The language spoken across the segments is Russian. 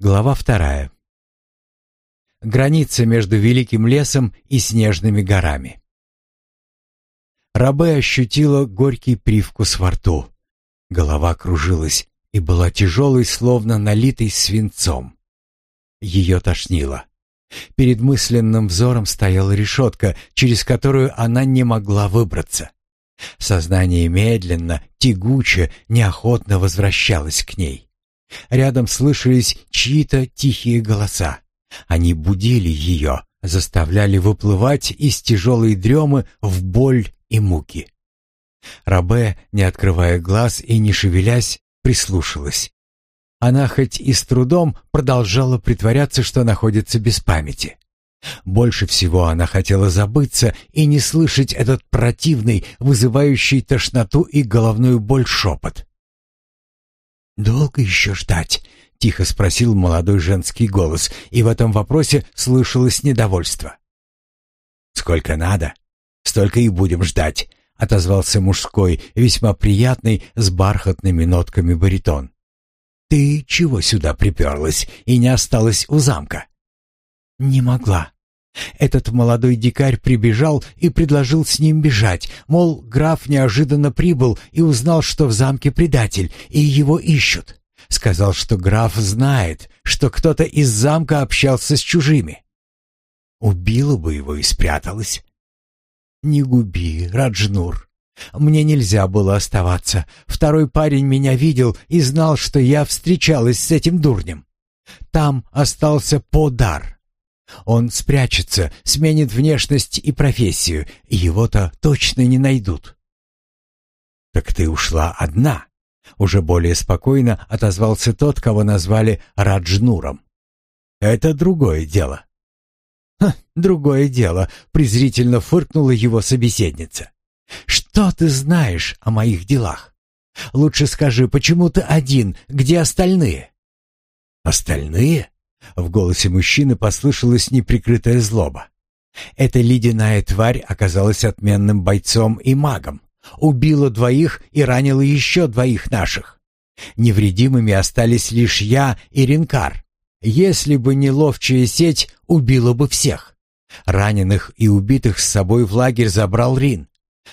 Глава вторая. Граница между Великим лесом и снежными горами. Рабе ощутила горький привкус во рту. Голова кружилась и была тяжелой, словно налитой свинцом. Ее тошнило. Перед мысленным взором стояла решетка, через которую она не могла выбраться. Сознание медленно, тягуче, неохотно возвращалось к ней. Рядом слышались чьи-то тихие голоса. Они будили ее, заставляли выплывать из тяжелой дремы в боль и муки. Рабе, не открывая глаз и не шевелясь, прислушалась. Она хоть и с трудом продолжала притворяться, что находится без памяти. Больше всего она хотела забыться и не слышать этот противный, вызывающий тошноту и головную боль шепот. «Долго еще ждать?» — тихо спросил молодой женский голос, и в этом вопросе слышалось недовольство. «Сколько надо, столько и будем ждать», — отозвался мужской, весьма приятный, с бархатными нотками баритон. «Ты чего сюда приперлась и не осталась у замка?» «Не могла. Этот молодой дикарь прибежал и предложил с ним бежать, мол, граф неожиданно прибыл и узнал, что в замке предатель, и его ищут. Сказал, что граф знает, что кто-то из замка общался с чужими. Убила бы его и спряталась. «Не губи, Раджнур. Мне нельзя было оставаться. Второй парень меня видел и знал, что я встречалась с этим дурнем. Там остался подар. Он спрячется, сменит внешность и профессию, и его-то точно не найдут. «Так ты ушла одна», — уже более спокойно отозвался тот, кого назвали Раджнуром. «Это другое дело». «Ха, другое дело», — презрительно фыркнула его собеседница. «Что ты знаешь о моих делах? Лучше скажи, почему ты один, где остальные?» «Остальные?» В голосе мужчины послышалась неприкрытая злоба. Эта ледяная тварь оказалась отменным бойцом и магом. Убила двоих и ранила еще двоих наших. Невредимыми остались лишь я и Ренкар. Если бы не ловчая сеть, убила бы всех. Раненых и убитых с собой в лагерь забрал Рин.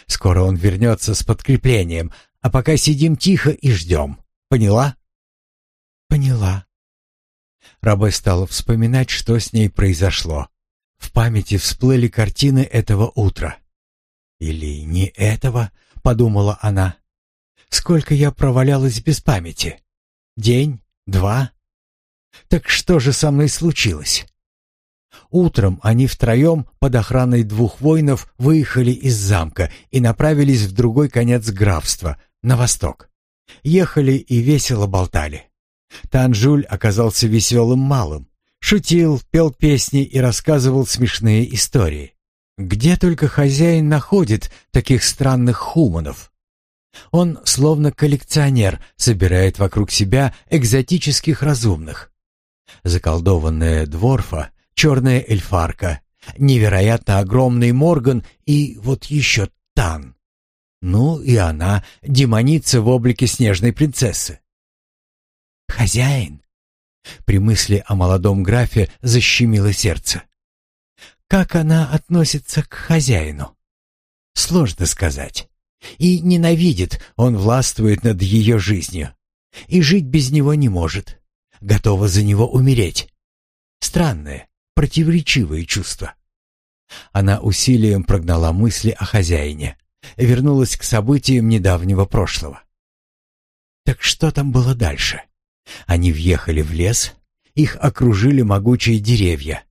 Скоро он вернется с подкреплением, а пока сидим тихо и ждем. Поняла? Поняла. Рабе стала вспоминать, что с ней произошло. В памяти всплыли картины этого утра. «Или не этого?» — подумала она. «Сколько я провалялась без памяти? День? Два? Так что же со мной случилось?» Утром они втроем под охраной двух воинов выехали из замка и направились в другой конец графства, на восток. Ехали и весело болтали. Танжуль оказался веселым малым. Шутил, пел песни и рассказывал смешные истории. Где только хозяин находит таких странных хуманов? Он, словно коллекционер, собирает вокруг себя экзотических разумных. Заколдованная дворфа, черная эльфарка, невероятно огромный Морган и вот еще Тан. Ну и она, демоница в облике снежной принцессы. «Хозяин!» При мысли о молодом графе защемило сердце. «Как она относится к хозяину?» «Сложно сказать. И ненавидит, он властвует над ее жизнью. И жить без него не может. Готова за него умереть. Странное, противоречивое чувство». Она усилием прогнала мысли о хозяине. Вернулась к событиям недавнего прошлого. Так что там было дальше? Они въехали в лес, их окружили могучие деревья.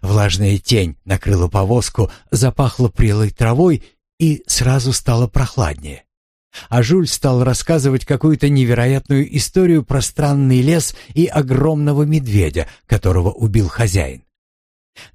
Влажная тень накрыла повозку, запахло прелой травой и сразу стало прохладнее. А Жуль стал рассказывать какую-то невероятную историю про странный лес и огромного медведя, которого убил хозяин.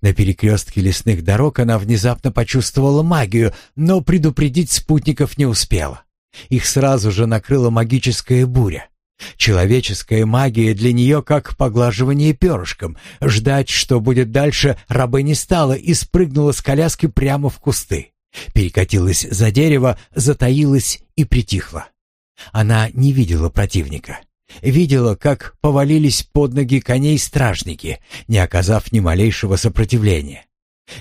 На перекрестке лесных дорог она внезапно почувствовала магию, но предупредить спутников не успела. Их сразу же накрыла магическая буря. Человеческая магия для нее как поглаживание перышком. Ждать, что будет дальше, рабы не стала и спрыгнула с коляски прямо в кусты. Перекатилась за дерево, затаилась и притихла. Она не видела противника. Видела, как повалились под ноги коней стражники, не оказав ни малейшего сопротивления.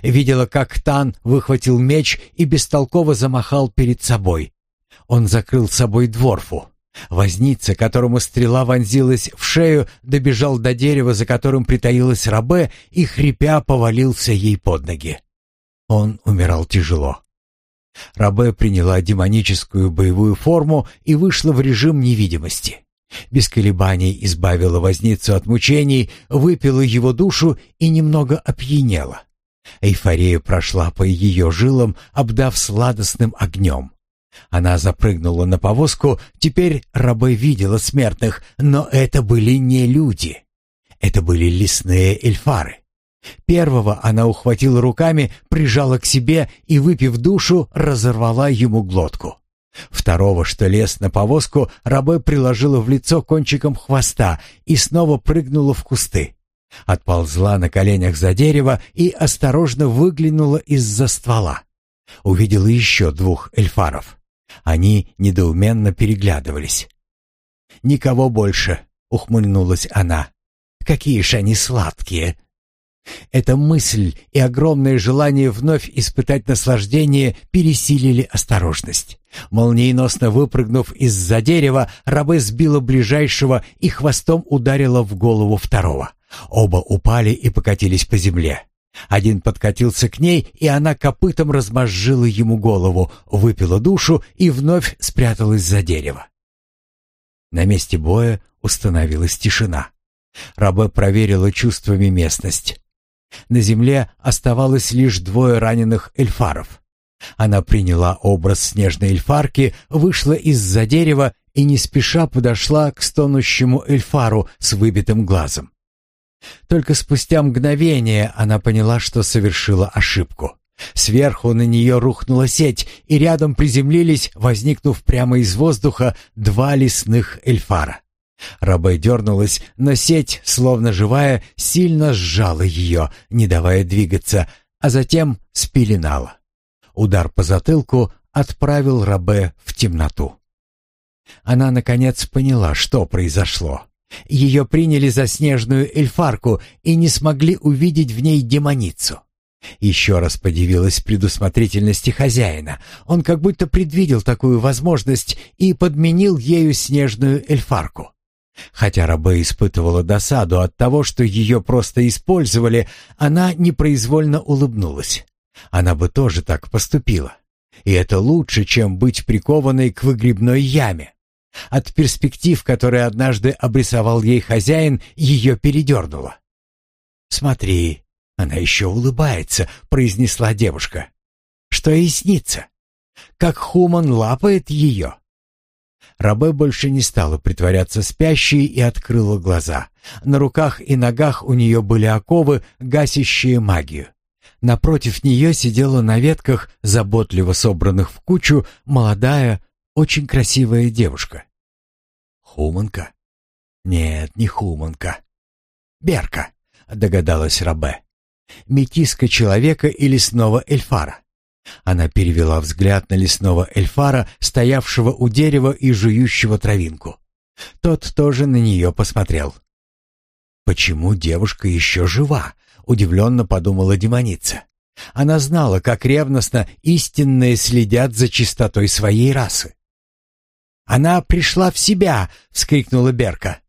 Видела, как Тан выхватил меч и бестолково замахал перед собой. Он закрыл собой дворфу. Возница, которому стрела вонзилась в шею, добежал до дерева, за которым притаилась рабе, и, хрипя, повалился ей под ноги. Он умирал тяжело. Рабе приняла демоническую боевую форму и вышла в режим невидимости. Без колебаний избавила возницу от мучений, выпила его душу и немного опьянела. Эйфория прошла по ее жилам, обдав сладостным огнем. Она запрыгнула на повозку, теперь рабы видела смертных, но это были не люди. Это были лесные эльфары. Первого она ухватила руками, прижала к себе и, выпив душу, разорвала ему глотку. Второго, что лез на повозку, рабы приложила в лицо кончиком хвоста и снова прыгнула в кусты. Отползла на коленях за дерево и осторожно выглянула из-за ствола. Увидела еще двух эльфаров. Они недоуменно переглядывались. «Никого больше», — ухмыльнулась она. «Какие ж они сладкие!» Эта мысль и огромное желание вновь испытать наслаждение пересилили осторожность. Молниеносно выпрыгнув из-за дерева, рабы сбила ближайшего и хвостом ударила в голову второго. Оба упали и покатились по земле. Один подкатился к ней, и она копытом размозжила ему голову, выпила душу и вновь спряталась за дерево. На месте боя установилась тишина. Рабе проверила чувствами местность. На земле оставалось лишь двое раненых эльфаров. Она приняла образ снежной эльфарки, вышла из-за дерева и не спеша подошла к стонущему эльфару с выбитым глазом. Только спустя мгновение она поняла, что совершила ошибку. Сверху на нее рухнула сеть, и рядом приземлились, возникнув прямо из воздуха, два лесных эльфара. Рабе дернулась, но сеть, словно живая, сильно сжала ее, не давая двигаться, а затем спеленала. Удар по затылку отправил Рабе в темноту. Она, наконец, поняла, что произошло. Ее приняли за снежную эльфарку и не смогли увидеть в ней демоницу. Еще раз подивилась предусмотрительности хозяина. Он как будто предвидел такую возможность и подменил ею снежную эльфарку. Хотя Рабе испытывала досаду от того, что ее просто использовали, она непроизвольно улыбнулась. Она бы тоже так поступила. И это лучше, чем быть прикованной к выгребной яме. От перспектив, которые однажды обрисовал ей хозяин, ее передернуло. «Смотри, она еще улыбается», — произнесла девушка. «Что ей снится? Как Хуман лапает ее?» Рабе больше не стала притворяться спящей и открыла глаза. На руках и ногах у нее были оковы, гасящие магию. Напротив нее сидела на ветках, заботливо собранных в кучу, молодая, очень красивая девушка. Хуманка? Нет, не Хуманка. Берка, догадалась Рабе. Метиска человека и лесного эльфара. Она перевела взгляд на лесного эльфара, стоявшего у дерева и жующего травинку. Тот тоже на нее посмотрел. «Почему девушка еще жива?» — удивленно подумала демоница. Она знала, как ревностно истинные следят за чистотой своей расы. «Она пришла в себя!» — вскрикнула Берка.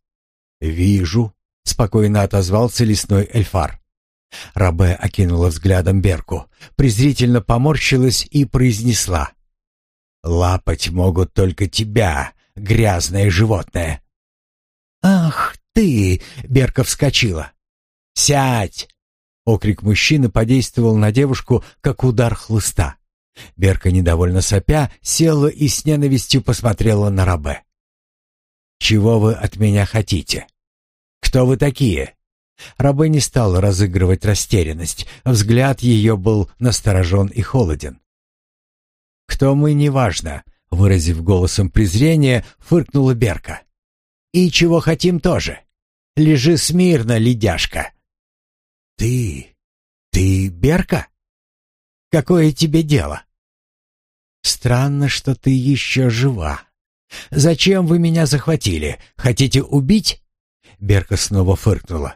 «Вижу», — спокойно отозвался лесной эльфар. Рабе окинула взглядом Берку, презрительно поморщилась и произнесла. «Лапать могут только тебя, грязное животное». «Ах ты!» — Берка вскочила. «Сядь!» — окрик мужчины подействовал на девушку, как удар хлыста. Берка, недовольно сопя, села и с ненавистью посмотрела на Рабе. «Чего вы от меня хотите? Кто вы такие?» Рабе не стала разыгрывать растерянность, взгляд ее был насторожен и холоден. «Кто мы, неважно», — выразив голосом презрения, фыркнула Берка. «И чего хотим тоже. Лежи смирно, ледяшка». «Ты... ты Берка? Какое тебе дело?» «Странно, что ты еще жива. «Зачем вы меня захватили? Хотите убить?» Берка снова фыркнула.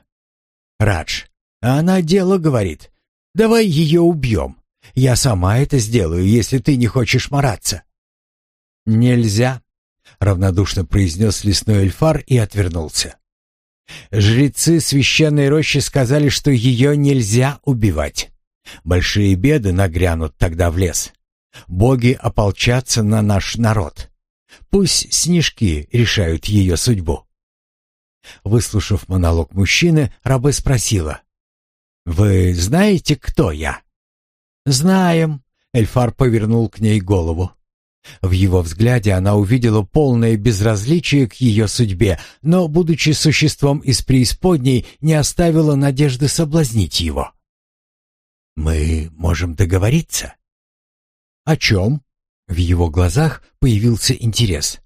«Радж, она дело говорит. Давай ее убьем. Я сама это сделаю, если ты не хочешь мараться». «Нельзя», — равнодушно произнес лесной эльфар и отвернулся. Жрецы священной рощи сказали, что ее нельзя убивать. Большие беды нагрянут тогда в лес. Боги ополчатся на наш народ. Пусть снежки решают ее судьбу. Выслушав монолог мужчины, рабы спросила. «Вы знаете, кто я?» «Знаем», — Эльфар повернул к ней голову. В его взгляде она увидела полное безразличие к ее судьбе, но, будучи существом из преисподней, не оставила надежды соблазнить его. «Мы можем договориться?» «О чем?» В его глазах появился интерес.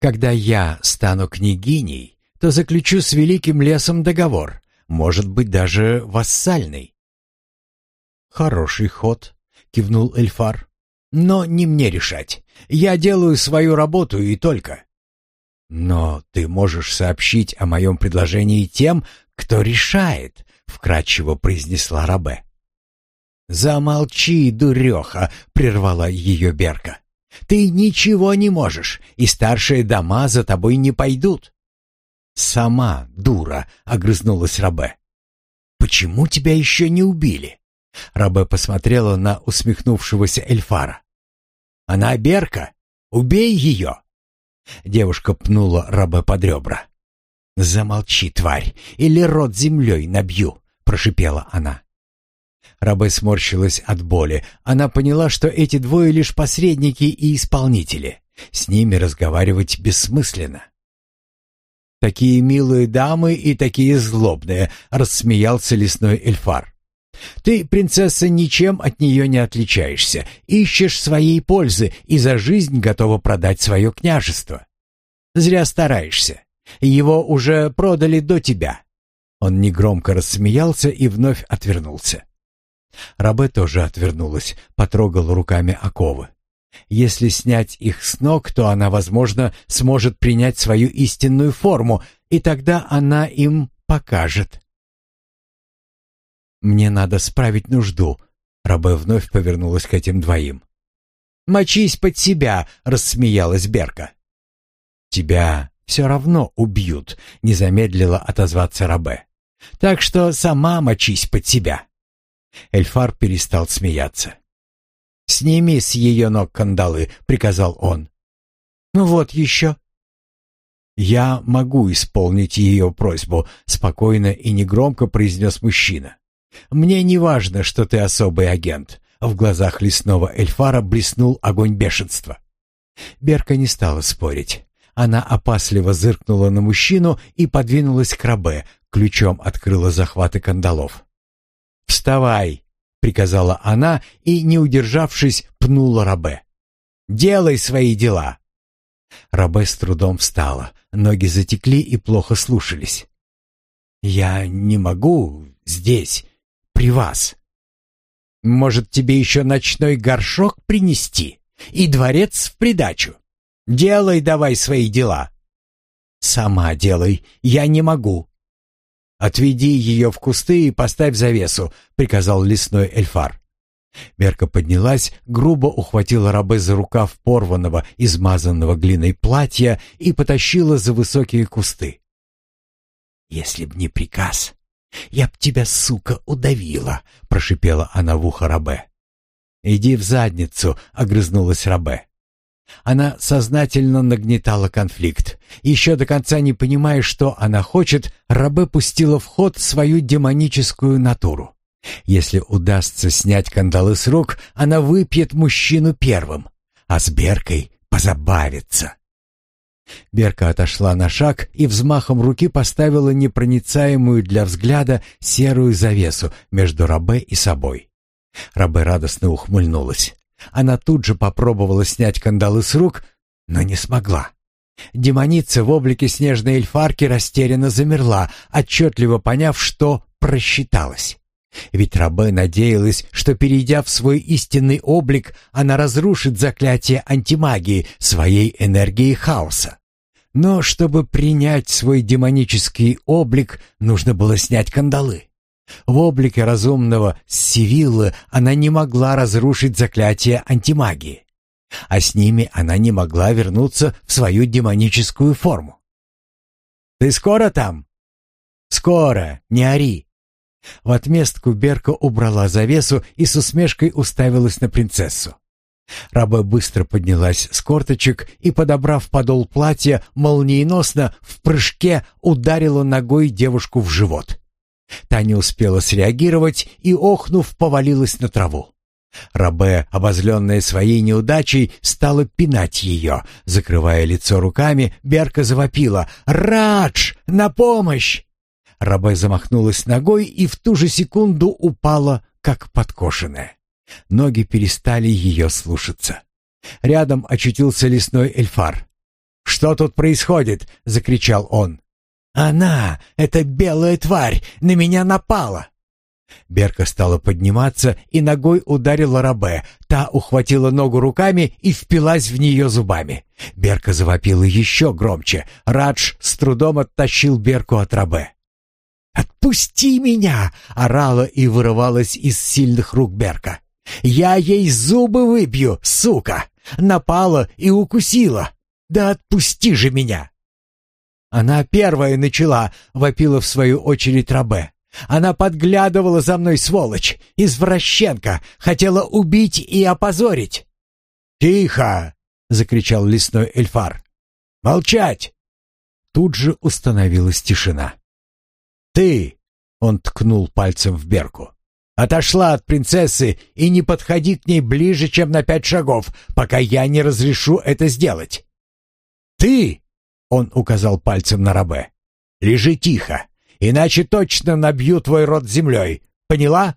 «Когда я стану княгиней, то заключу с Великим Лесом договор, может быть, даже вассальный». «Хороший ход», — кивнул Эльфар. «Но не мне решать. Я делаю свою работу и только». «Но ты можешь сообщить о моем предложении тем, кто решает», — вкратчиво произнесла Рабе. «Замолчи, дуреха!» — прервала ее Берка. «Ты ничего не можешь, и старшие дома за тобой не пойдут». «Сама дура!» — огрызнулась Рабе. «Почему тебя еще не убили?» Рабе посмотрела на усмехнувшегося Эльфара. «Она Берка! Убей ее!» Девушка пнула Рабе под ребра. «Замолчи, тварь, или рот землей набью!» — прошипела она. Рабе сморщилась от боли. Она поняла, что эти двое лишь посредники и исполнители. С ними разговаривать бессмысленно. «Такие милые дамы и такие злобные», — рассмеялся лесной эльфар. «Ты, принцесса, ничем от нее не отличаешься, ищешь своей пользы и за жизнь готова продать свое княжество. Зря стараешься. Его уже продали до тебя». Он негромко рассмеялся и вновь отвернулся. Рабе тоже отвернулась, потрогала руками оковы. Если снять их с ног, то она, возможно, сможет принять свою истинную форму, и тогда она им покажет. «Мне надо справить нужду», — Рабе вновь повернулась к этим двоим. «Мочись под себя», — рассмеялась Берка. «Тебя все равно убьют», — не замедлила отозваться Рабе. «Так что сама мочись под себя». Эльфар перестал смеяться. «Сними с ее ног кандалы», — приказал он. «Ну вот еще». «Я могу исполнить ее просьбу», — спокойно и негромко произнес мужчина. «Мне не важно, что ты особый агент». В глазах лесного эльфара блеснул огонь бешенства. Берка не стала спорить. Она опасливо зыркнула на мужчину и подвинулась к рабе, ключом открыла захваты кандалов. «Вставай!» — приказала она и, не удержавшись, пнула Рабе. «Делай свои дела!» Рабе с трудом встала, ноги затекли и плохо слушались. «Я не могу здесь, при вас. Может, тебе еще ночной горшок принести и дворец в придачу? Делай давай свои дела!» «Сама делай, я не могу», «Отведи ее в кусты и поставь завесу», — приказал лесной эльфар. Мерка поднялась, грубо ухватила рабы за рукав порванного, измазанного глиной платья и потащила за высокие кусты. «Если б не приказ, я б тебя, сука, удавила», — прошипела она в ухо рабе. «Иди в задницу», — огрызнулась рабе. Она сознательно нагнетала конфликт. Еще до конца не понимая, что она хочет, Рабе пустила в ход свою демоническую натуру. Если удастся снять кандалы с рук, она выпьет мужчину первым, а с Беркой позабавится. Берка отошла на шаг и взмахом руки поставила непроницаемую для взгляда серую завесу между Рабе и собой. Рабе радостно ухмыльнулась. Она тут же попробовала снять кандалы с рук, но не смогла. Демоница в облике снежной эльфарки растерянно замерла, отчетливо поняв, что просчиталась. Ведь Рабе надеялась, что, перейдя в свой истинный облик, она разрушит заклятие антимагии своей энергией хаоса. Но чтобы принять свой демонический облик, нужно было снять кандалы. В облике разумного Сивиллы она не могла разрушить заклятие антимагии, а с ними она не могла вернуться в свою демоническую форму. «Ты скоро там?» «Скоро, не ори!» В отместку Берка убрала завесу и с усмешкой уставилась на принцессу. Раба быстро поднялась с корточек и, подобрав подол платья, молниеносно в прыжке ударила ногой девушку в живот. Та не успела среагировать и, охнув, повалилась на траву. Рабе, обозленная своей неудачей, стала пинать ее. Закрывая лицо руками, Берка завопила «Радж! На помощь!» Рабе замахнулась ногой и в ту же секунду упала, как подкошенная. Ноги перестали ее слушаться. Рядом очутился лесной эльфар. «Что тут происходит?» — закричал он. «Она, эта белая тварь, на меня напала!» Берка стала подниматься и ногой ударила Рабе. Та ухватила ногу руками и впилась в нее зубами. Берка завопила еще громче. Радж с трудом оттащил Берку от Рабе. «Отпусти меня!» — орала и вырывалась из сильных рук Берка. «Я ей зубы выбью, сука! Напала и укусила! Да отпусти же меня!» «Она первая начала», — вопила в свою очередь Рабе. «Она подглядывала за мной, сволочь, извращенка, хотела убить и опозорить». «Тихо!» — закричал лесной эльфар. «Молчать!» Тут же установилась тишина. «Ты!» — он ткнул пальцем в Берку. «Отошла от принцессы и не подходи к ней ближе, чем на пять шагов, пока я не разрешу это сделать». «Ты!» Он указал пальцем на Рабе. «Лежи тихо, иначе точно набью твой рот землей. Поняла?»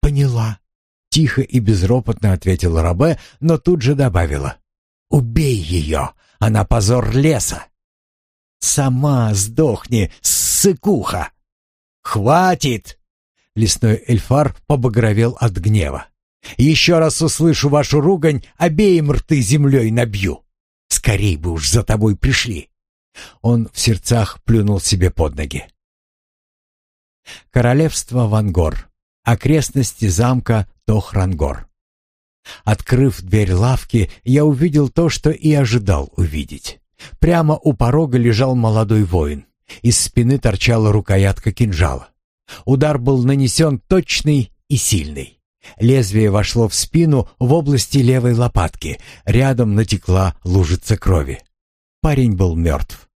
«Поняла», — тихо и безропотно ответила Рабе, но тут же добавила. «Убей ее! Она позор леса!» «Сама сдохни, ссыкуха!» «Хватит!» Лесной эльфар побагровел от гнева. «Еще раз услышу вашу ругань, обеим рты землей набью!» Скорей бы уж за тобой пришли!» Он в сердцах плюнул себе под ноги. Королевство Вангор. Окрестности замка Тохрангор. Открыв дверь лавки, я увидел то, что и ожидал увидеть. Прямо у порога лежал молодой воин. Из спины торчала рукоятка кинжала. Удар был нанесен точный и сильный. Лезвие вошло в спину в области левой лопатки. Рядом натекла лужица крови. Парень был мертв.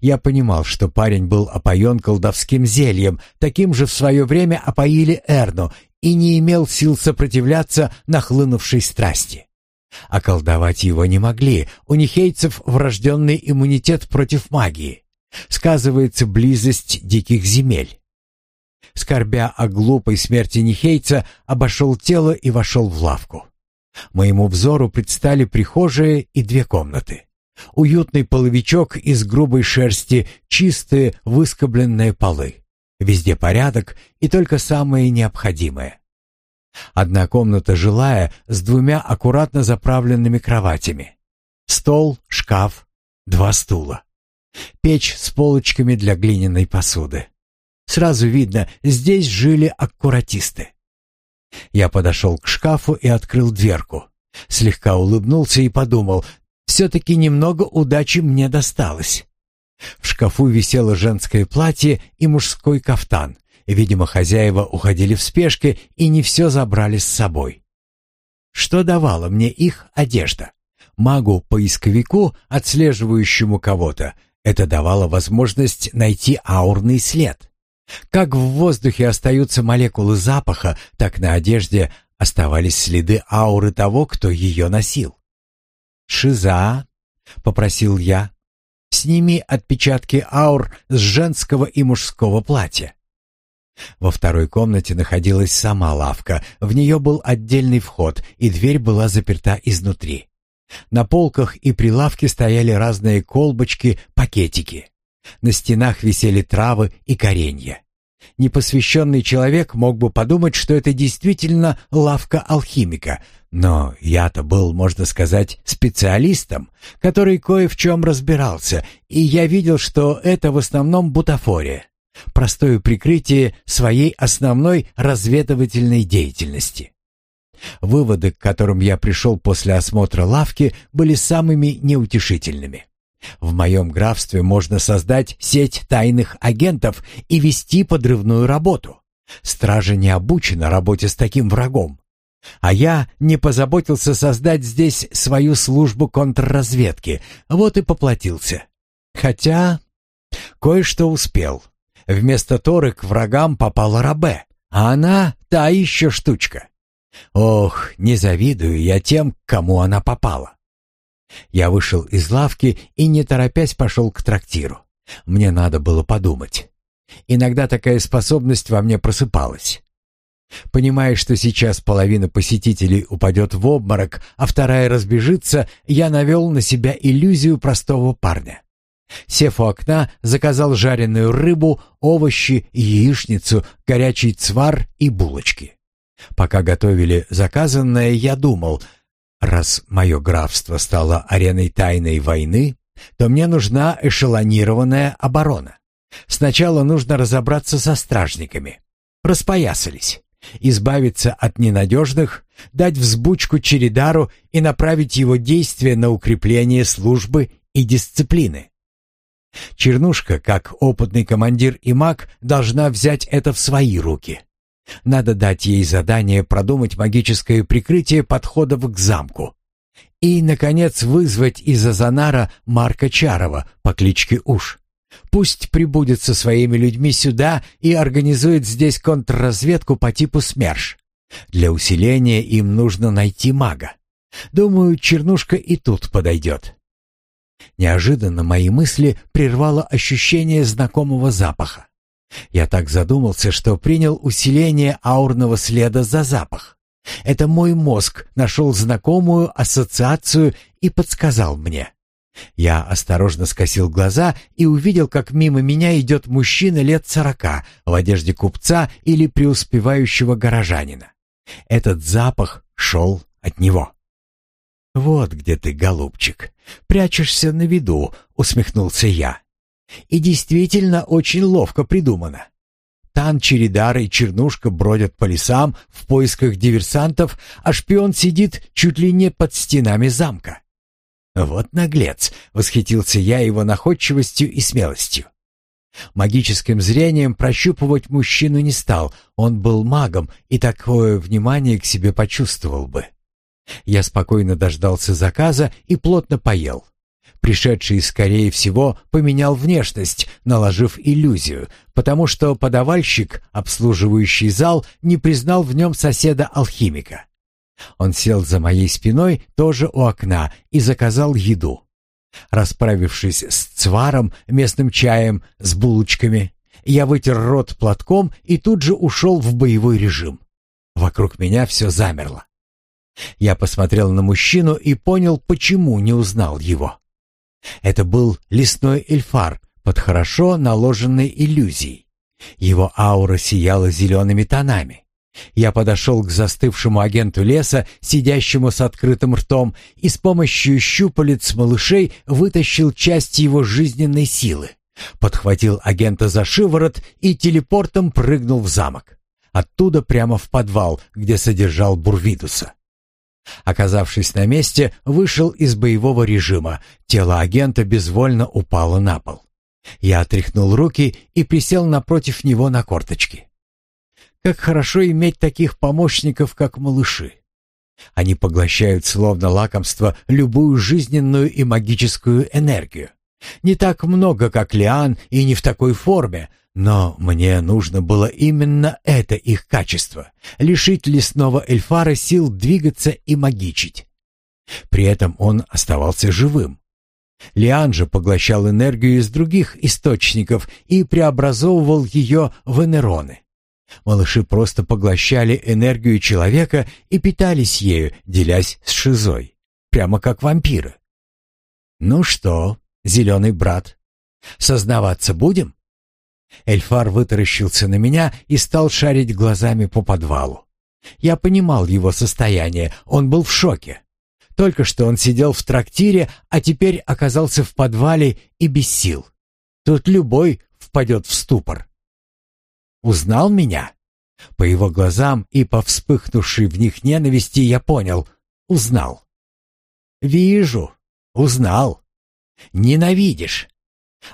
Я понимал, что парень был опоен колдовским зельем, таким же в свое время опоили Эрну, и не имел сил сопротивляться нахлынувшей страсти. А колдовать его не могли, у нихейцев врожденный иммунитет против магии. Сказывается близость диких земель скорбя о глупой смерти Нихейца, обошел тело и вошел в лавку. Моему взору предстали прихожая и две комнаты. Уютный половичок из грубой шерсти, чистые выскобленные полы. Везде порядок и только самое необходимое. Одна комната жилая с двумя аккуратно заправленными кроватями. Стол, шкаф, два стула. Печь с полочками для глиняной посуды. Сразу видно, здесь жили аккуратисты. Я подошел к шкафу и открыл дверку. Слегка улыбнулся и подумал, все-таки немного удачи мне досталось. В шкафу висело женское платье и мужской кафтан. Видимо, хозяева уходили в спешке и не все забрали с собой. Что давала мне их одежда? Магу-поисковику, отслеживающему кого-то, это давало возможность найти аурный след. Как в воздухе остаются молекулы запаха, так на одежде оставались следы ауры того, кто ее носил. «Шиза», — попросил я, — «сними отпечатки аур с женского и мужского платья». Во второй комнате находилась сама лавка, в нее был отдельный вход, и дверь была заперта изнутри. На полках и прилавке стояли разные колбочки, пакетики. На стенах висели травы и коренья. Непосвященный человек мог бы подумать, что это действительно лавка алхимика, но я-то был, можно сказать, специалистом, который кое в чем разбирался, и я видел, что это в основном бутафория, простое прикрытие своей основной разведывательной деятельности. Выводы, к которым я пришел после осмотра лавки, были самыми неутешительными. В моем графстве можно создать сеть тайных агентов и вести подрывную работу. Стража не обучена работе с таким врагом. А я не позаботился создать здесь свою службу контрразведки, вот и поплатился. Хотя кое-что успел. Вместо Торы к врагам попала Рабе, а она та еще штучка. Ох, не завидую я тем, кому она попала. Я вышел из лавки и, не торопясь, пошел к трактиру. Мне надо было подумать. Иногда такая способность во мне просыпалась. Понимая, что сейчас половина посетителей упадет в обморок, а вторая разбежится, я навел на себя иллюзию простого парня. Сев у окна, заказал жареную рыбу, овощи, яичницу, горячий цвар и булочки. Пока готовили заказанное, я думал, раз мое графство стало ареной тайной войны, то мне нужна эшелонированная оборона. Сначала нужно разобраться со стражниками. Распоясались. Избавиться от ненадежных, дать взбучку Чередару и направить его действия на укрепление службы и дисциплины. Чернушка, как опытный командир и маг, должна взять это в свои руки. Надо дать ей задание продумать магическое прикрытие подходов к замку. И, наконец, вызвать из Азанара Марка Чарова по кличке Уж. Пусть прибудет со своими людьми сюда и организует здесь контрразведку по типу СМЕРШ. Для усиления им нужно найти мага. Думаю, Чернушка и тут подойдет. Неожиданно мои мысли прервало ощущение знакомого запаха. Я так задумался, что принял усиление аурного следа за запах. Это мой мозг нашел знакомую ассоциацию и подсказал мне. Я осторожно скосил глаза и увидел, как мимо меня идет мужчина лет сорока в одежде купца или преуспевающего горожанина. Этот запах шел от него. «Вот где ты, голубчик, прячешься на виду», — усмехнулся я. «И действительно очень ловко придумано. Тан, Чередар и Чернушка бродят по лесам в поисках диверсантов, а шпион сидит чуть ли не под стенами замка. «Вот наглец!» — восхитился я его находчивостью и смелостью. Магическим зрением прощупывать мужчину не стал, он был магом и такое внимание к себе почувствовал бы. Я спокойно дождался заказа и плотно поел. Пришедший, скорее всего, поменял внешность, наложив иллюзию, потому что подавальщик, обслуживающий зал, не признал в нем соседа-алхимика. Он сел за моей спиной, тоже у окна, и заказал еду. Расправившись с цваром, местным чаем, с булочками, я вытер рот платком и тут же ушел в боевой режим. Вокруг меня все замерло. Я посмотрел на мужчину и понял, почему не узнал его. Это был лесной эльфар под хорошо наложенной иллюзией. Его аура сияла зелеными тонами. Я подошел к застывшему агенту леса, сидящему с открытым ртом, и с помощью щупалец малышей вытащил часть его жизненной силы. Подхватил агента за шиворот и телепортом прыгнул в замок. Оттуда прямо в подвал, где содержал Бурвидуса. Оказавшись на месте, вышел из боевого режима. Тело агента безвольно упало на пол. Я отряхнул руки и присел напротив него на корточки. Как хорошо иметь таких помощников, как малыши. Они поглощают словно лакомство любую жизненную и магическую энергию. Не так много, как Лиан, и не в такой форме, но мне нужно было именно это их качество — лишить лесного эльфара сил двигаться и магичить. При этом он оставался живым. Лиан же поглощал энергию из других источников и преобразовывал ее в энероны. Малыши просто поглощали энергию человека и питались ею, делясь с шизой, прямо как вампиры. «Ну что, зеленый брат, сознаваться будем?» Эльфар вытаращился на меня и стал шарить глазами по подвалу. Я понимал его состояние, он был в шоке. Только что он сидел в трактире, а теперь оказался в подвале и без сил. Тут любой впадет в ступор. Узнал меня? По его глазам и по вспыхнувшей в них ненависти я понял. Узнал. Вижу. Узнал. Ненавидишь.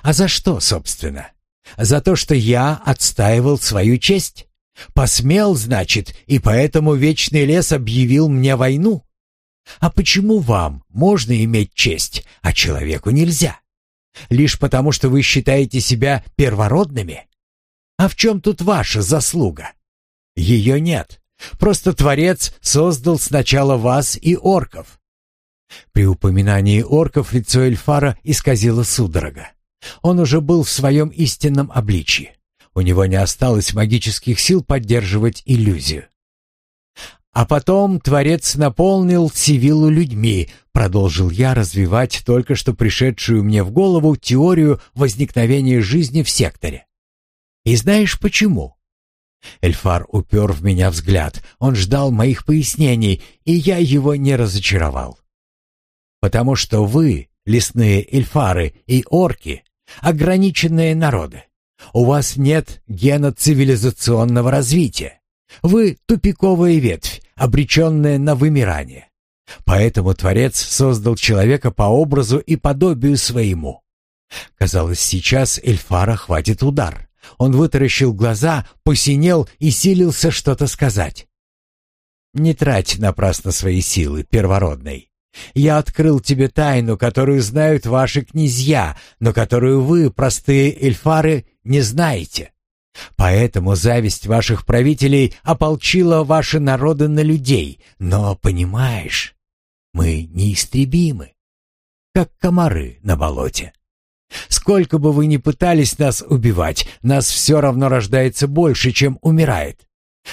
А за что, собственно? За то, что я отстаивал свою честь? Посмел, значит, и поэтому Вечный лес объявил мне войну? А почему вам можно иметь честь, а человеку нельзя? Лишь потому, что вы считаете себя первородными? А в чем тут ваша заслуга? Ее нет. Просто Творец создал сначала вас и орков. При упоминании орков лицо Эльфара исказило судорога. Он уже был в своем истинном обличье. У него не осталось магических сил поддерживать иллюзию. А потом Творец наполнил Сивиллу людьми, продолжил я развивать только что пришедшую мне в голову теорию возникновения жизни в секторе. И знаешь почему? Эльфар упер в меня взгляд. Он ждал моих пояснений, и я его не разочаровал. Потому что вы, лесные эльфары и орки, ограниченные народы. У вас нет гена цивилизационного развития. Вы тупиковая ветвь, обреченная на вымирание. Поэтому Творец создал человека по образу и подобию своему. Казалось, сейчас Эльфара хватит удар. Он вытаращил глаза, посинел и силился что-то сказать. «Не трать напрасно свои силы, первородный. Я открыл тебе тайну, которую знают ваши князья, но которую вы, простые эльфары, не знаете. Поэтому зависть ваших правителей ополчила ваши народы на людей. Но, понимаешь, мы неистребимы, как комары на болоте. Сколько бы вы ни пытались нас убивать, нас все равно рождается больше, чем умирает.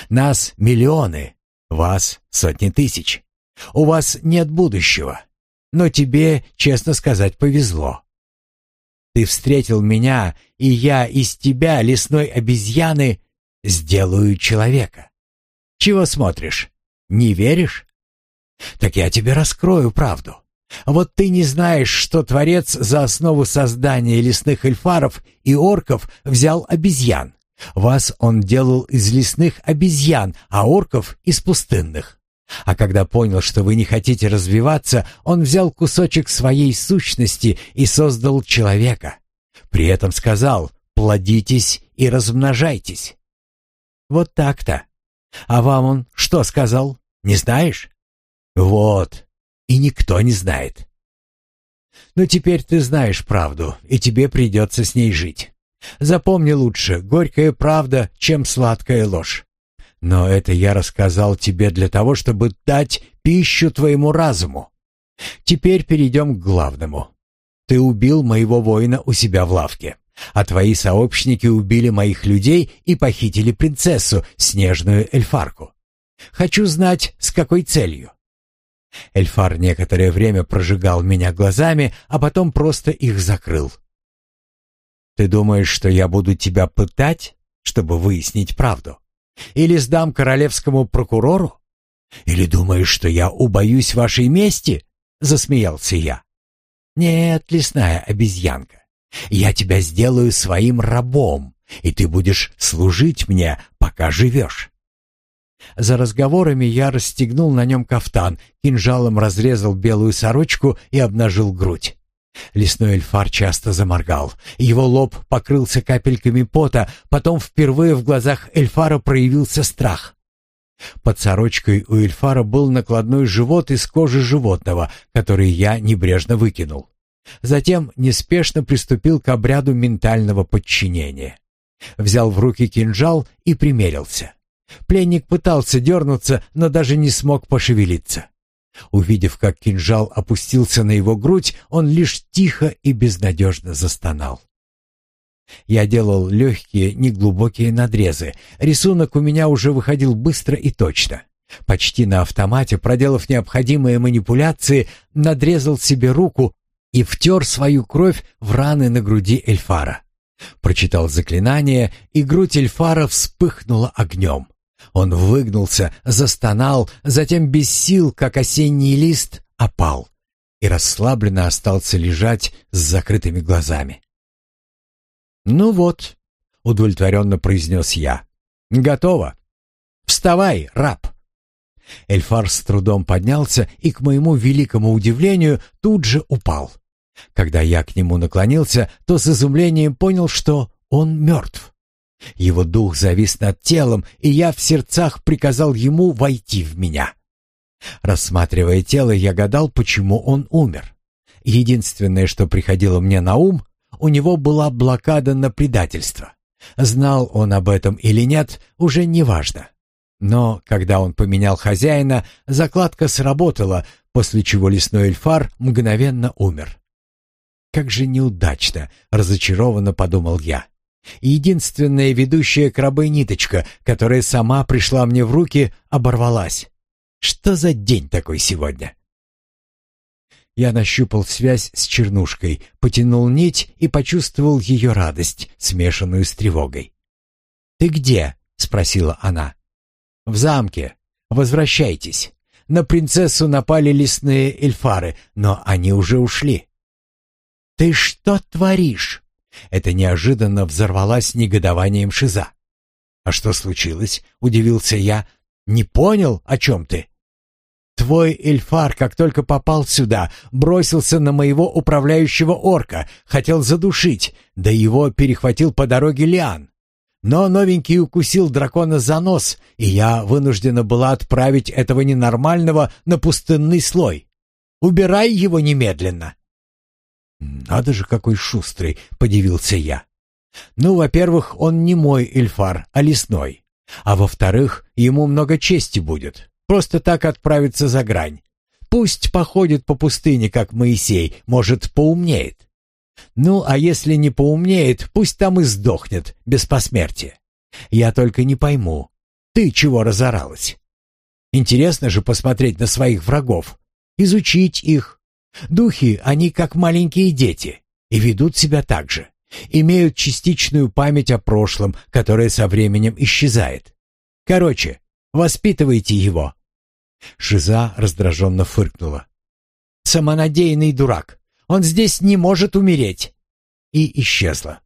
Нас миллионы, вас сотни тысяч. У вас нет будущего. Но тебе, честно сказать, повезло. Ты встретил меня, и я из тебя, лесной обезьяны, сделаю человека. Чего смотришь? Не веришь? Так я тебе раскрою правду. Вот ты не знаешь, что Творец за основу создания лесных эльфаров и орков взял обезьян. Вас он делал из лесных обезьян, а орков — из пустынных. А когда понял, что вы не хотите развиваться, он взял кусочек своей сущности и создал человека. При этом сказал «плодитесь и размножайтесь». Вот так-то. А вам он что сказал? Не знаешь? Вот. И никто не знает. Но теперь ты знаешь правду, и тебе придется с ней жить. Запомни лучше, горькая правда, чем сладкая ложь. Но это я рассказал тебе для того, чтобы дать пищу твоему разуму. Теперь перейдем к главному. Ты убил моего воина у себя в лавке, а твои сообщники убили моих людей и похитили принцессу, снежную эльфарку. Хочу знать, с какой целью. Эльфар некоторое время прожигал меня глазами, а потом просто их закрыл. «Ты думаешь, что я буду тебя пытать, чтобы выяснить правду?» Или сдам королевскому прокурору? Или думаешь, что я убоюсь вашей мести?» — засмеялся я. «Нет, лесная обезьянка, я тебя сделаю своим рабом, и ты будешь служить мне, пока живешь». За разговорами я расстегнул на нем кафтан, кинжалом разрезал белую сорочку и обнажил грудь. Лесной эльфар часто заморгал. Его лоб покрылся капельками пота, потом впервые в глазах эльфара проявился страх. Под сорочкой у эльфара был накладной живот из кожи животного, который я небрежно выкинул. Затем неспешно приступил к обряду ментального подчинения. Взял в руки кинжал и примерился. Пленник пытался дернуться, но даже не смог пошевелиться. Увидев, как кинжал опустился на его грудь, он лишь тихо и безнадежно застонал. Я делал легкие, неглубокие надрезы. Рисунок у меня уже выходил быстро и точно. Почти на автомате, проделав необходимые манипуляции, надрезал себе руку и втер свою кровь в раны на груди Эльфара. Прочитал заклинание, и грудь Эльфара вспыхнула огнем. Он выгнулся, застонал, затем без сил, как осенний лист, опал и расслабленно остался лежать с закрытыми глазами. «Ну вот», — удовлетворенно произнес я, — «готово. Вставай, раб». Эльфар с трудом поднялся и, к моему великому удивлению, тут же упал. Когда я к нему наклонился, то с изумлением понял, что он мертв. Его дух завис над телом, и я в сердцах приказал ему войти в меня. Рассматривая тело, я гадал, почему он умер. Единственное, что приходило мне на ум, у него была блокада на предательство. Знал он об этом или нет, уже не важно. Но когда он поменял хозяина, закладка сработала, после чего лесной эльфар мгновенно умер. Как же неудачно, разочарованно подумал я. Единственная ведущая к рабы ниточка, которая сама пришла мне в руки, оборвалась. Что за день такой сегодня? Я нащупал связь с чернушкой, потянул нить и почувствовал ее радость, смешанную с тревогой. «Ты где?» — спросила она. «В замке. Возвращайтесь. На принцессу напали лесные эльфары, но они уже ушли». «Ты что творишь?» Это неожиданно взорвалась негодованием Шиза. «А что случилось?» — удивился я. «Не понял, о чем ты?» «Твой Эльфар, как только попал сюда, бросился на моего управляющего орка, хотел задушить, да его перехватил по дороге Лиан. Но новенький укусил дракона за нос, и я вынуждена была отправить этого ненормального на пустынный слой. Убирай его немедленно!» «Надо же, какой шустрый!» — подивился я. «Ну, во-первых, он не мой эльфар, а лесной. А во-вторых, ему много чести будет. Просто так отправиться за грань. Пусть походит по пустыне, как Моисей, может, поумнеет. Ну, а если не поумнеет, пусть там и сдохнет, без посмертия. Я только не пойму, ты чего разоралась? Интересно же посмотреть на своих врагов, изучить их, Духи, они как маленькие дети и ведут себя так же. Имеют частичную память о прошлом, которая со временем исчезает. Короче, воспитывайте его. Шиза раздраженно фыркнула. Самонадеянный дурак. Он здесь не может умереть. И исчезла.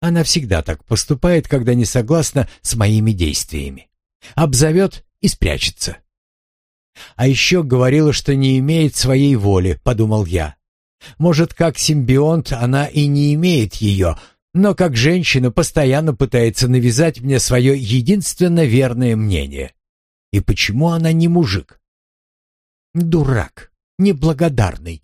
Она всегда так поступает, когда не согласна с моими действиями. Обзовет и спрячется. А еще говорила, что не имеет своей воли, подумал я. Может, как симбионт она и не имеет ее, но как женщина постоянно пытается навязать мне свое единственно верное мнение. И почему она не мужик? Дурак, неблагодарный.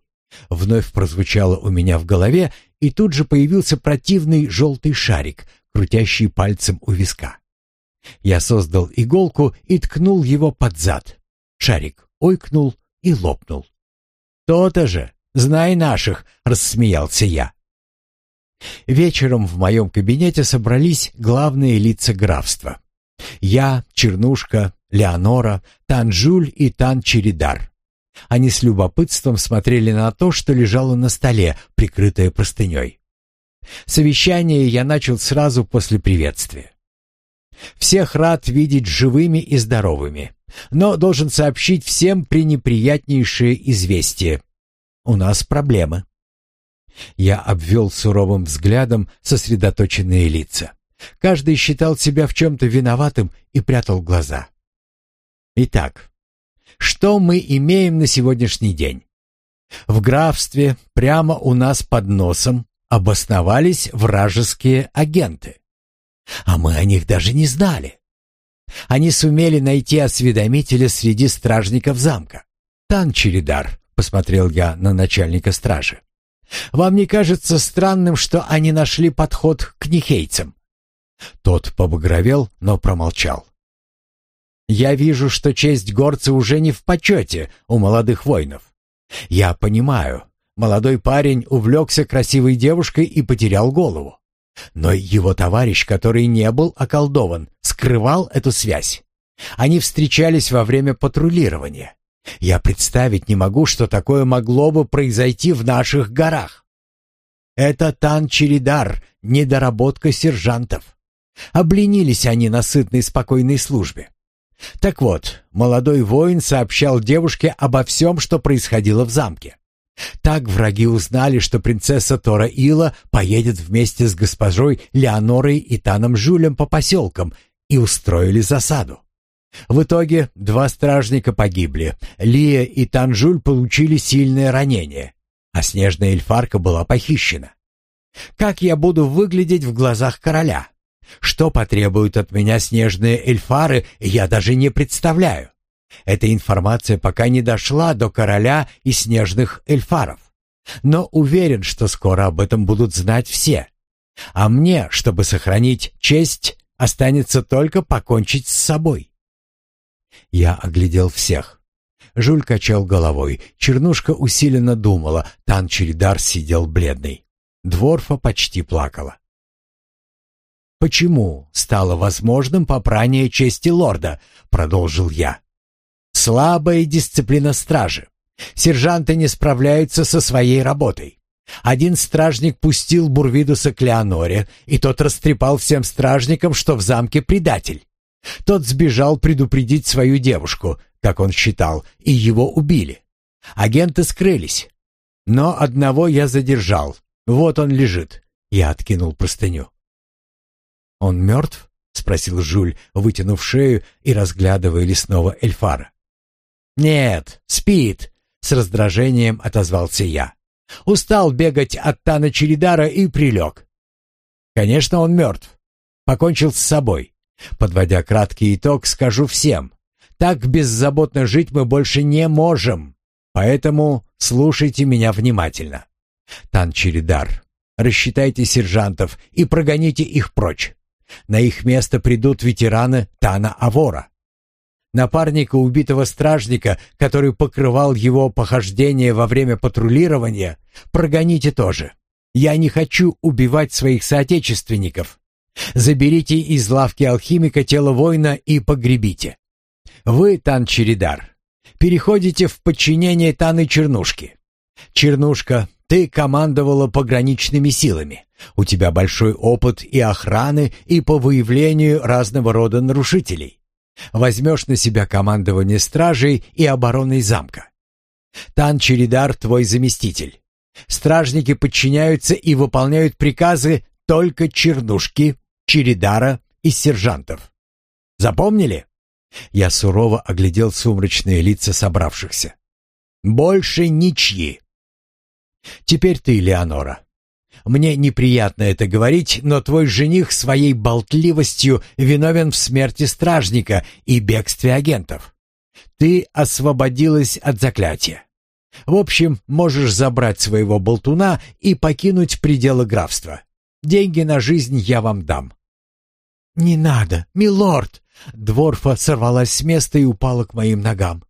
Вновь прозвучало у меня в голове, и тут же появился противный желтый шарик, крутящий пальцем у виска. Я создал иголку и ткнул его под зад. Шарик ойкнул и лопнул. «То-то же! Знай наших!» — рассмеялся я. Вечером в моем кабинете собрались главные лица графства. Я, Чернушка, Леонора, Танжуль и Тан-Чередар. Они с любопытством смотрели на то, что лежало на столе, прикрытое простыней. Совещание я начал сразу после приветствия. Всех рад видеть живыми и здоровыми но должен сообщить всем пренеприятнейшее известие. У нас проблемы. Я обвел суровым взглядом сосредоточенные лица. Каждый считал себя в чем-то виноватым и прятал глаза. Итак, что мы имеем на сегодняшний день? В графстве прямо у нас под носом обосновались вражеские агенты. А мы о них даже не знали. Они сумели найти осведомителя среди стражников замка. «Танчеридар», — посмотрел я на начальника стражи. «Вам не кажется странным, что они нашли подход к нихейцам?» Тот побагровел, но промолчал. «Я вижу, что честь горца уже не в почете у молодых воинов. Я понимаю, молодой парень увлекся красивой девушкой и потерял голову. Но его товарищ, который не был околдован, скрывал эту связь. Они встречались во время патрулирования. Я представить не могу, что такое могло бы произойти в наших горах. Это Тан-Чередар, недоработка сержантов. Обленились они на сытной спокойной службе. Так вот, молодой воин сообщал девушке обо всем, что происходило в замке. Так враги узнали, что принцесса Тора Ила поедет вместе с госпожой Леонорой и Таном Жюлем по поселкам и устроили засаду. В итоге два стражника погибли, Лия и Танжуль получили сильное ранение, а снежная эльфарка была похищена. Как я буду выглядеть в глазах короля? Что потребуют от меня снежные эльфары, я даже не представляю. Эта информация пока не дошла до короля и снежных эльфаров. Но уверен, что скоро об этом будут знать все. А мне, чтобы сохранить честь, останется только покончить с собой. Я оглядел всех. Жуль качал головой, Чернушка усиленно думала, Танчеридар сидел бледный. Дворфа почти плакала. «Почему стало возможным попрание чести лорда?» — продолжил я. «Слабая дисциплина стражи. Сержанты не справляются со своей работой. Один стражник пустил Бурвидуса к Леоноре, и тот растрепал всем стражникам, что в замке предатель. Тот сбежал предупредить свою девушку, как он считал, и его убили. Агенты скрылись. Но одного я задержал. Вот он лежит. Я откинул простыню. «Он мертв?» — спросил Жуль, вытянув шею и разглядывая лесного эльфара. «Нет, спит», — с раздражением отозвался я. Устал бегать от Тана Чередара и прилег. Конечно, он мертв. Покончил с собой. Подводя краткий итог, скажу всем. Так беззаботно жить мы больше не можем. Поэтому слушайте меня внимательно. Тан Чередар, рассчитайте сержантов и прогоните их прочь. На их место придут ветераны Тана Авора. Напарника убитого стражника, который покрывал его похождение во время патрулирования, прогоните тоже. Я не хочу убивать своих соотечественников. Заберите из лавки алхимика тело воина и погребите. Вы, Тан Чередар, переходите в подчинение Таны Чернушки. Чернушка, ты командовала пограничными силами. У тебя большой опыт и охраны, и по выявлению разного рода нарушителей. Возьмешь на себя командование стражей и обороной замка. Тан Чередар твой заместитель. Стражники подчиняются и выполняют приказы только чернушки, чередара и сержантов. Запомнили? Я сурово оглядел сумрачные лица собравшихся. Больше ничьи. Теперь ты, Леонора. Мне неприятно это говорить, но твой жених своей болтливостью виновен в смерти стражника и бегстве агентов. Ты освободилась от заклятия. В общем, можешь забрать своего болтуна и покинуть пределы графства. Деньги на жизнь я вам дам». «Не надо, милорд!» Дворфа сорвалась с места и упала к моим ногам.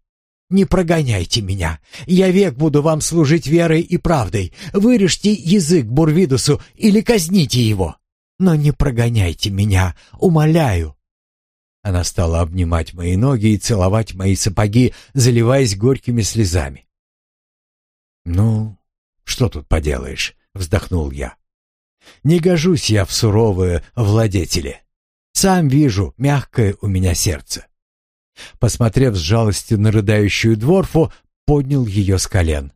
Не прогоняйте меня. Я век буду вам служить верой и правдой. Вырежьте язык Бурвидусу или казните его. Но не прогоняйте меня, умоляю. Она стала обнимать мои ноги и целовать мои сапоги, заливаясь горькими слезами. «Ну, что тут поделаешь?» — вздохнул я. «Не гожусь я в суровые владетели. Сам вижу, мягкое у меня сердце. Посмотрев с жалостью на рыдающую дворфу, поднял ее с колен.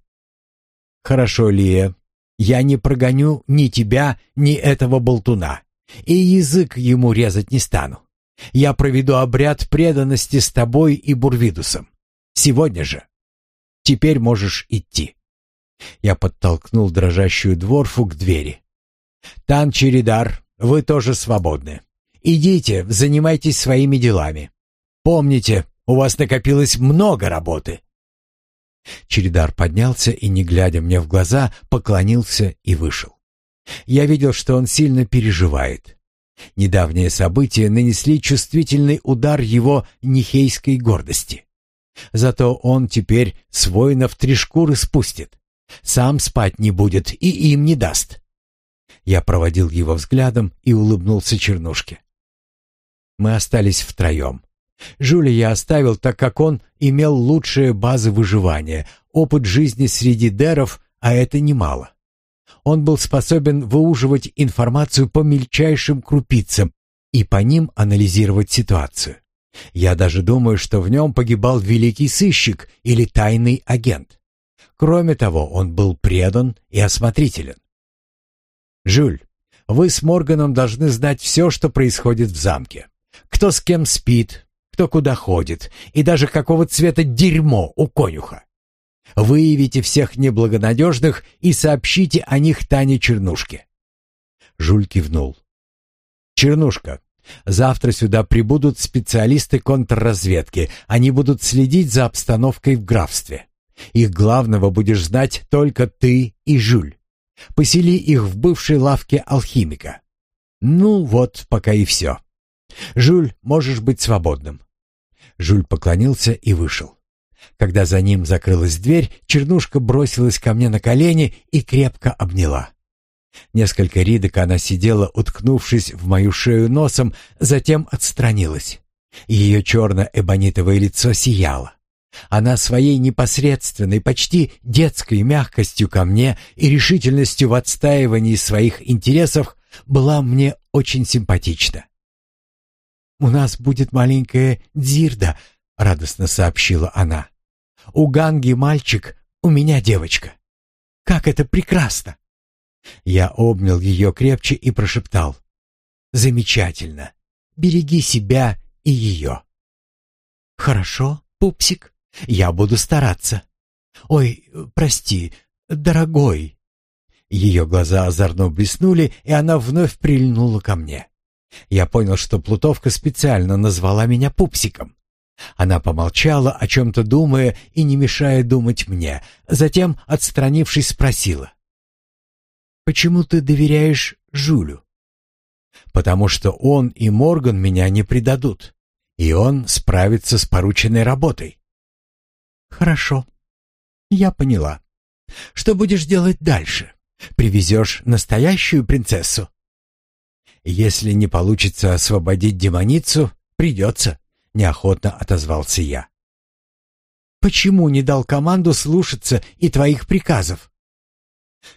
«Хорошо, Лия, я не прогоню ни тебя, ни этого болтуна, и язык ему резать не стану. Я проведу обряд преданности с тобой и Бурвидусом. Сегодня же. Теперь можешь идти». Я подтолкнул дрожащую дворфу к двери. «Тан Чередар, вы тоже свободны. Идите, занимайтесь своими делами. Помните, у вас накопилось много работы». Чередар поднялся и, не глядя мне в глаза, поклонился и вышел. Я видел, что он сильно переживает. Недавние события нанесли чувствительный удар его нихейской гордости. Зато он теперь с воинов три шкуры спустит. Сам спать не будет и им не даст. Я проводил его взглядом и улыбнулся Чернушке. Мы остались втроем. Жюля я оставил, так как он имел лучшие базы выживания, опыт жизни среди деров, а это немало. Он был способен выуживать информацию по мельчайшим крупицам и по ним анализировать ситуацию. Я даже думаю, что в нем погибал великий сыщик или тайный агент. Кроме того, он был предан и осмотрителен. «Жюль, вы с Морганом должны знать все, что происходит в замке. Кто с кем спит, кто куда ходит, и даже какого цвета дерьмо у конюха. Выявите всех неблагонадежных и сообщите о них Тане Чернушке». Жуль кивнул. «Чернушка, завтра сюда прибудут специалисты контрразведки. Они будут следить за обстановкой в графстве. Их главного будешь знать только ты и Жюль. Посели их в бывшей лавке алхимика. Ну вот, пока и все. Жюль, можешь быть свободным. Жюль поклонился и вышел. Когда за ним закрылась дверь, Чернушка бросилась ко мне на колени и крепко обняла. Несколько ридок она сидела, уткнувшись в мою шею носом, затем отстранилась. Ее черно-эбонитовое лицо сияло. Она своей непосредственной, почти детской мягкостью ко мне и решительностью в отстаивании своих интересов была мне очень симпатична. «У нас будет маленькая Дзирда», — радостно сообщила она. «У Ганги мальчик, у меня девочка. Как это прекрасно!» Я обнял ее крепче и прошептал. «Замечательно. Береги себя и ее». «Хорошо, пупсик», я буду стараться. Ой, прости, дорогой. Ее глаза озорно блеснули, и она вновь прильнула ко мне. Я понял, что Плутовка специально назвала меня пупсиком. Она помолчала, о чем-то думая и не мешая думать мне, затем, отстранившись, спросила. «Почему ты доверяешь Жулю?» «Потому что он и Морган меня не предадут, и он справится с порученной работой. «Хорошо. Я поняла. Что будешь делать дальше? Привезешь настоящую принцессу?» «Если не получится освободить демоницу, придется», — неохотно отозвался я. «Почему не дал команду слушаться и твоих приказов?»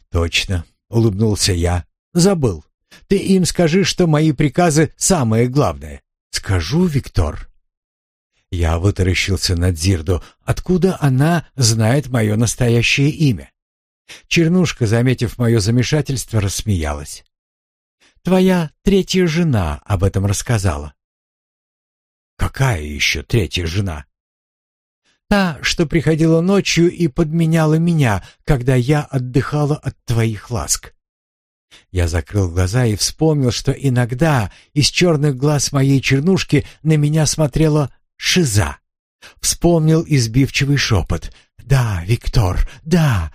«Точно», — улыбнулся я. «Забыл. Ты им скажи, что мои приказы самое главное». «Скажу, Виктор», я вытаращился на Дзирду. Откуда она знает мое настоящее имя? Чернушка, заметив мое замешательство, рассмеялась. «Твоя третья жена об этом рассказала». «Какая еще третья жена?» «Та, что приходила ночью и подменяла меня, когда я отдыхала от твоих ласк». Я закрыл глаза и вспомнил, что иногда из черных глаз моей чернушки на меня смотрела Шиза. Вспомнил избивчивый шепот «Да, Виктор, да»,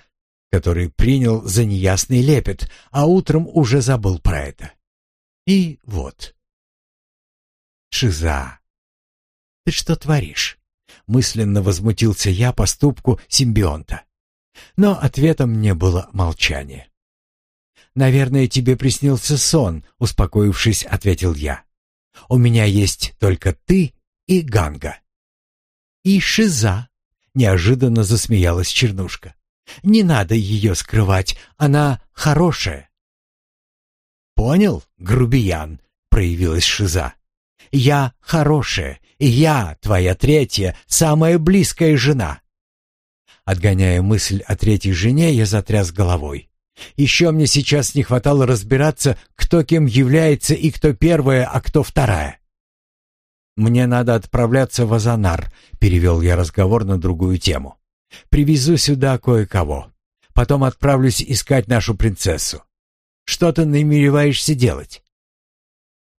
который принял за неясный лепет, а утром уже забыл про это. И вот. «Шиза, ты что творишь?» Мысленно возмутился я поступку симбионта. Но ответом мне было молчание. «Наверное, тебе приснился сон», — успокоившись, ответил я. «У меня есть только ты и Ганга. «И Шиза!» — неожиданно засмеялась Чернушка. «Не надо ее скрывать, она хорошая». «Понял, грубиян?» — проявилась Шиза. «Я хорошая, и я, твоя третья, самая близкая жена». Отгоняя мысль о третьей жене, я затряс головой. Еще мне сейчас не хватало разбираться, кто кем является и кто первая, а кто вторая. «Мне надо отправляться в Азанар», — перевел я разговор на другую тему. «Привезу сюда кое-кого. Потом отправлюсь искать нашу принцессу. Что ты намереваешься делать?»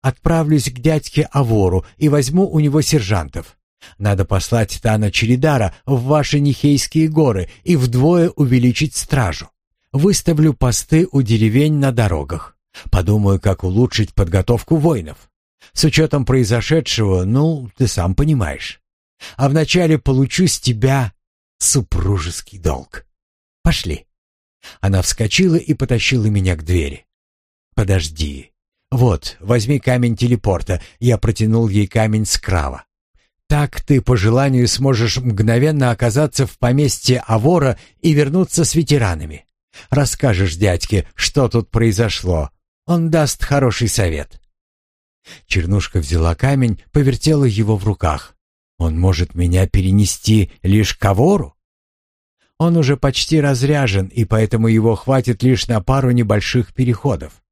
«Отправлюсь к дядьке Авору и возьму у него сержантов. Надо послать Тана Чередара в ваши Нихейские горы и вдвое увеличить стражу. Выставлю посты у деревень на дорогах. Подумаю, как улучшить подготовку воинов. С учетом произошедшего, ну, ты сам понимаешь. А вначале получу с тебя супружеский долг. Пошли. Она вскочила и потащила меня к двери. Подожди. Вот, возьми камень телепорта. Я протянул ей камень скрава. Так ты по желанию сможешь мгновенно оказаться в поместье Авора и вернуться с ветеранами. Расскажешь дядьке, что тут произошло. Он даст хороший совет». Чернушка взяла камень, повертела его в руках. «Он может меня перенести лишь к вору?» Он уже почти разряжен, и поэтому его хватит лишь на пару небольших переходов.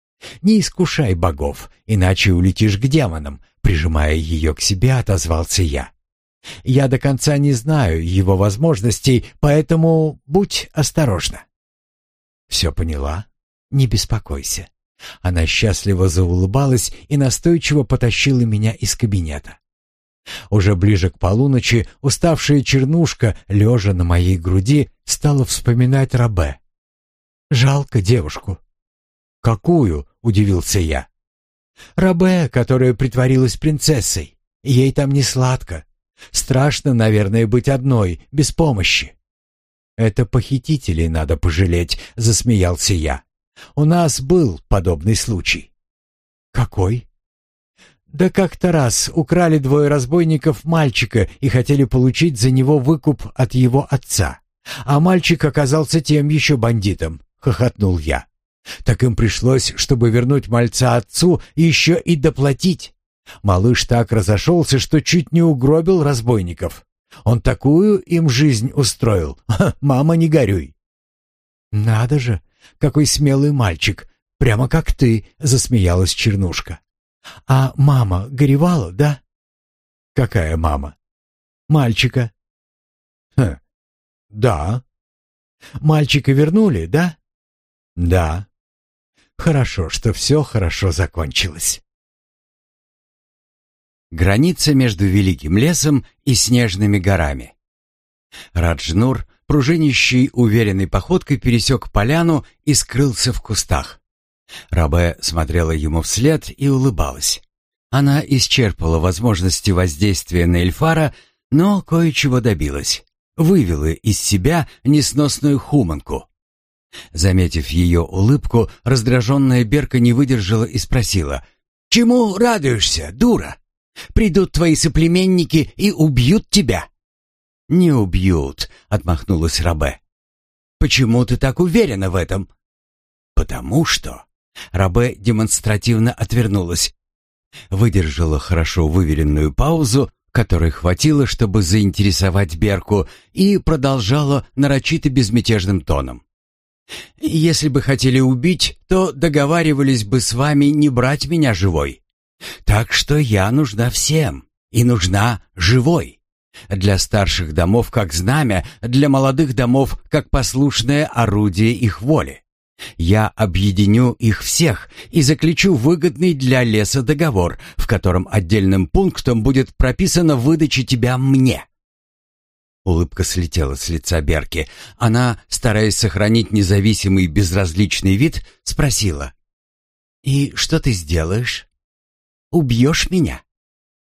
Не искушай богов, иначе улетишь к демонам, прижимая ее к себе, отозвался я. Я до конца не знаю его возможностей, поэтому будь осторожна. Все поняла? Не беспокойся. Она счастливо заулыбалась и настойчиво потащила меня из кабинета. Уже ближе к полуночи уставшая чернушка, лежа на моей груди, стала вспоминать Рабе. Жалко девушку. «Какую?» — удивился я. «Рабе, которая притворилась принцессой. Ей там не сладко. Страшно, наверное, быть одной, без помощи». «Это похитителей надо пожалеть», — засмеялся я. «У нас был подобный случай». «Какой?» Да как-то раз украли двое разбойников мальчика и хотели получить за него выкуп от его отца. А мальчик оказался тем еще бандитом, хохотнул я. Так им пришлось, чтобы вернуть мальца отцу, еще и доплатить. Малыш так разошелся, что чуть не угробил разбойников. Он такую им жизнь устроил. Ха, мама, не горюй. Надо же, какой смелый мальчик, прямо как ты, засмеялась Чернушка. А мама горевала, да? Какая мама? Мальчика. Хм. Да. Мальчика вернули, да? Да. Хорошо, что все хорошо закончилось. Граница между Великим лесом и снежными горами. Раджнур, пружинищей уверенной походкой, пересек поляну и скрылся в кустах. Рабе смотрела ему вслед и улыбалась. Она исчерпала возможности воздействия на Эльфара, но кое-чего добилась. Вывела из себя несносную хуманку. Заметив ее улыбку, раздраженная Берка не выдержала и спросила, «Чему радуешься, дура? Придут твои соплеменники и убьют тебя». «Не убьют», — отмахнулась Рабе. «Почему ты так уверена в этом?» «Потому что Рабе демонстративно отвернулась. Выдержала хорошо выверенную паузу, которой хватило, чтобы заинтересовать Берку, и продолжала нарочито безмятежным тоном. «Если бы хотели убить, то договаривались бы с вами не брать меня живой. Так что я нужна всем, и нужна живой. Для старших домов как знамя, для молодых домов как послушное орудие их воли. Я объединю их всех и заключу выгодный для леса договор, в котором отдельным пунктом будет прописана выдача тебя мне. Улыбка слетела с лица Берки. Она, стараясь сохранить независимый безразличный вид, спросила. «И что ты сделаешь? Убьешь меня?»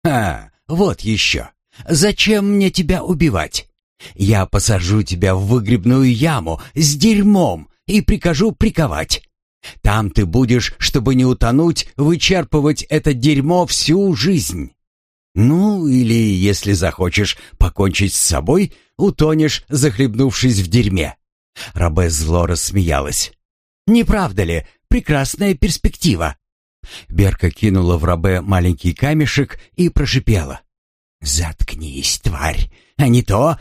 «А, вот еще. Зачем мне тебя убивать? Я посажу тебя в выгребную яму с дерьмом, и прикажу приковать. Там ты будешь, чтобы не утонуть, вычерпывать это дерьмо всю жизнь. Ну, или, если захочешь покончить с собой, утонешь, захлебнувшись в дерьме». Рабе зло рассмеялась. «Не правда ли? Прекрасная перспектива». Берка кинула в Рабе маленький камешек и прошипела. «Заткнись, тварь, а не то...»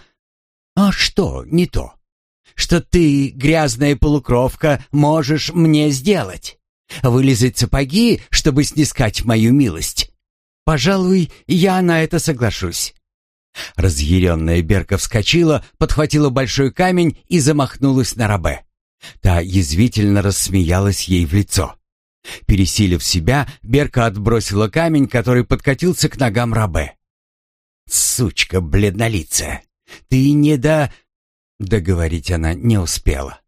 «А что не то?» Что ты, грязная полукровка, можешь мне сделать? Вылезать сапоги, чтобы снискать мою милость? Пожалуй, я на это соглашусь». Разъяренная Берка вскочила, подхватила большой камень и замахнулась на Рабе. Та язвительно рассмеялась ей в лицо. Пересилив себя, Берка отбросила камень, который подкатился к ногам Рабе. «Сучка бледнолицая, ты не до...» Договорить она не успела.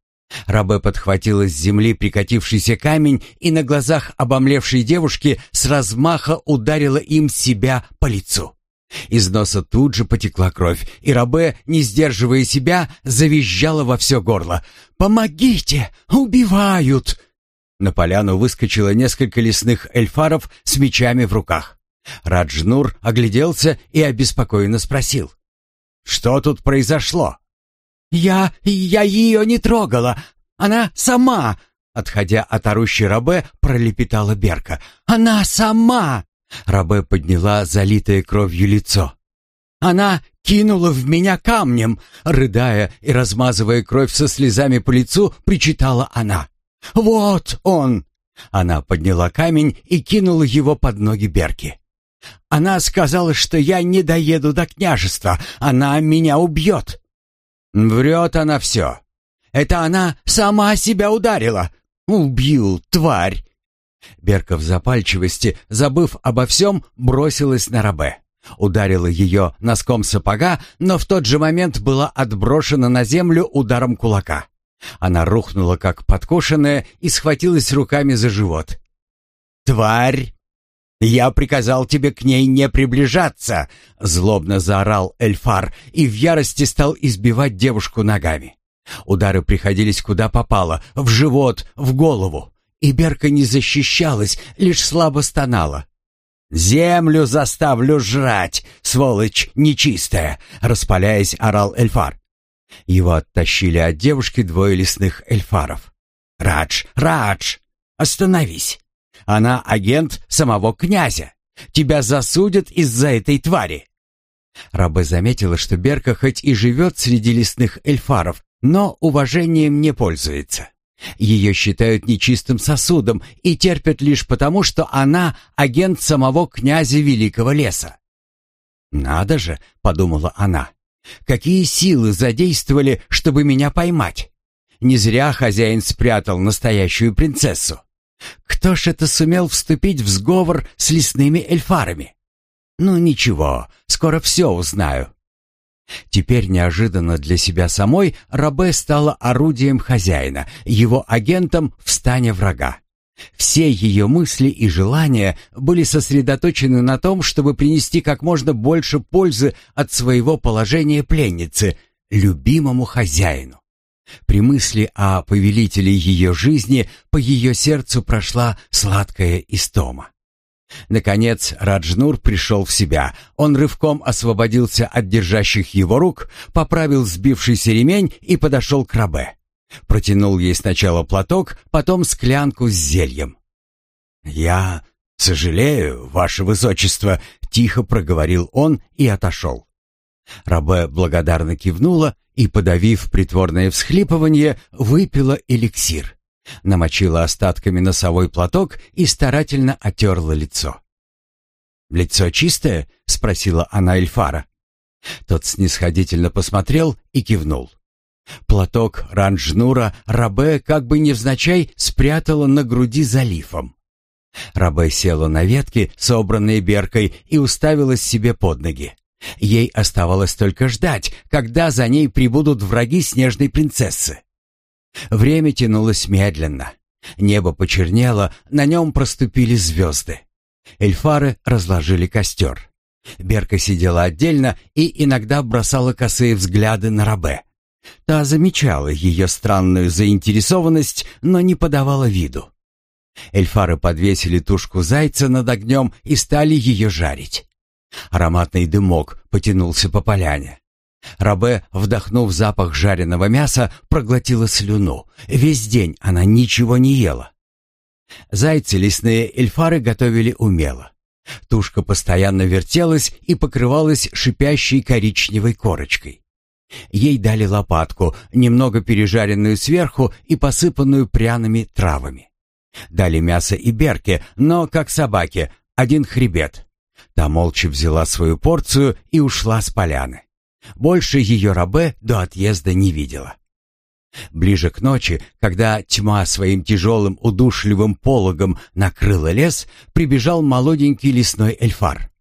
Рабе подхватила с земли прикатившийся камень и на глазах обомлевшей девушки с размаха ударила им себя по лицу. Из носа тут же потекла кровь, и Рабе, не сдерживая себя, завизжала во все горло. «Помогите! Убивают!» На поляну выскочило несколько лесных эльфаров с мечами в руках. Раджнур огляделся и обеспокоенно спросил. «Что тут произошло?» «Я... я ее не трогала. Она сама!» Отходя от орущей Рабе, пролепетала Берка. «Она сама!» Рабе подняла залитое кровью лицо. «Она кинула в меня камнем!» Рыдая и размазывая кровь со слезами по лицу, причитала она. «Вот он!» Она подняла камень и кинула его под ноги Берки. «Она сказала, что я не доеду до княжества. Она меня убьет». «Врет она все. Это она сама себя ударила. Убью, тварь!» Берка в запальчивости, забыв обо всем, бросилась на Рабе. Ударила ее носком сапога, но в тот же момент была отброшена на землю ударом кулака. Она рухнула, как подкошенная, и схватилась руками за живот. «Тварь! Я приказал тебе к ней не приближаться!» Злобно заорал Эльфар и в ярости стал избивать девушку ногами. Удары приходились куда попало, в живот, в голову. И Берка не защищалась, лишь слабо стонала. «Землю заставлю жрать, сволочь нечистая!» Распаляясь, орал Эльфар. Его оттащили от девушки двое лесных эльфаров. «Радж! Радж! Остановись! Она агент самого князя! Тебя засудят из-за этой твари!» Рабе заметила, что Берка хоть и живет среди лесных эльфаров, но уважением не пользуется. Ее считают нечистым сосудом и терпят лишь потому, что она агент самого князя Великого Леса. «Надо же», — подумала она, Какие силы задействовали, чтобы меня поймать? Не зря хозяин спрятал настоящую принцессу. Кто ж это сумел вступить в сговор с лесными эльфарами? Ну ничего, скоро все узнаю. Теперь неожиданно для себя самой Рабе стала орудием хозяина, его агентом в стане врага. Все ее мысли и желания были сосредоточены на том, чтобы принести как можно больше пользы от своего положения пленницы, любимому хозяину. При мысли о повелителе ее жизни по ее сердцу прошла сладкая истома. Наконец Раджнур пришел в себя. Он рывком освободился от держащих его рук, поправил сбившийся ремень и подошел к Рабе. Протянул ей сначала платок, потом склянку с зельем. «Я сожалею, ваше высочество», — тихо проговорил он и отошел. Рабе благодарно кивнула и, подавив притворное всхлипывание, выпила эликсир. Намочила остатками носовой платок и старательно отерла лицо. «Лицо чистое?» — спросила она Эльфара. Тот снисходительно посмотрел и кивнул. Платок ранжнура Рабе как бы невзначай спрятала на груди за лифом. Рабе села на ветке, собранные беркой, и уставилась себе под ноги. Ей оставалось только ждать, когда за ней прибудут враги снежной принцессы. Время тянулось медленно. Небо почернело, на нем проступили звезды. Эльфары разложили костер. Берка сидела отдельно и иногда бросала косые взгляды на Рабе. Та замечала ее странную заинтересованность, но не подавала виду. Эльфары подвесили тушку зайца над огнем и стали ее жарить. Ароматный дымок потянулся по поляне. Рабе, вдохнув запах жареного мяса, проглотила слюну. Весь день она ничего не ела. Зайцы лесные эльфары готовили умело. Тушка постоянно вертелась и покрывалась шипящей коричневой корочкой. Ей дали лопатку, немного пережаренную сверху и посыпанную пряными травами. Дали мясо и берки, но, как собаке, один хребет. Та молча взяла свою порцию и ушла с поляны. Больше ее рабе до отъезда не видела. Ближе к ночи, когда тьма своим тяжелым удушливым пологом накрыла лес, прибежал молоденький лесной эльфар.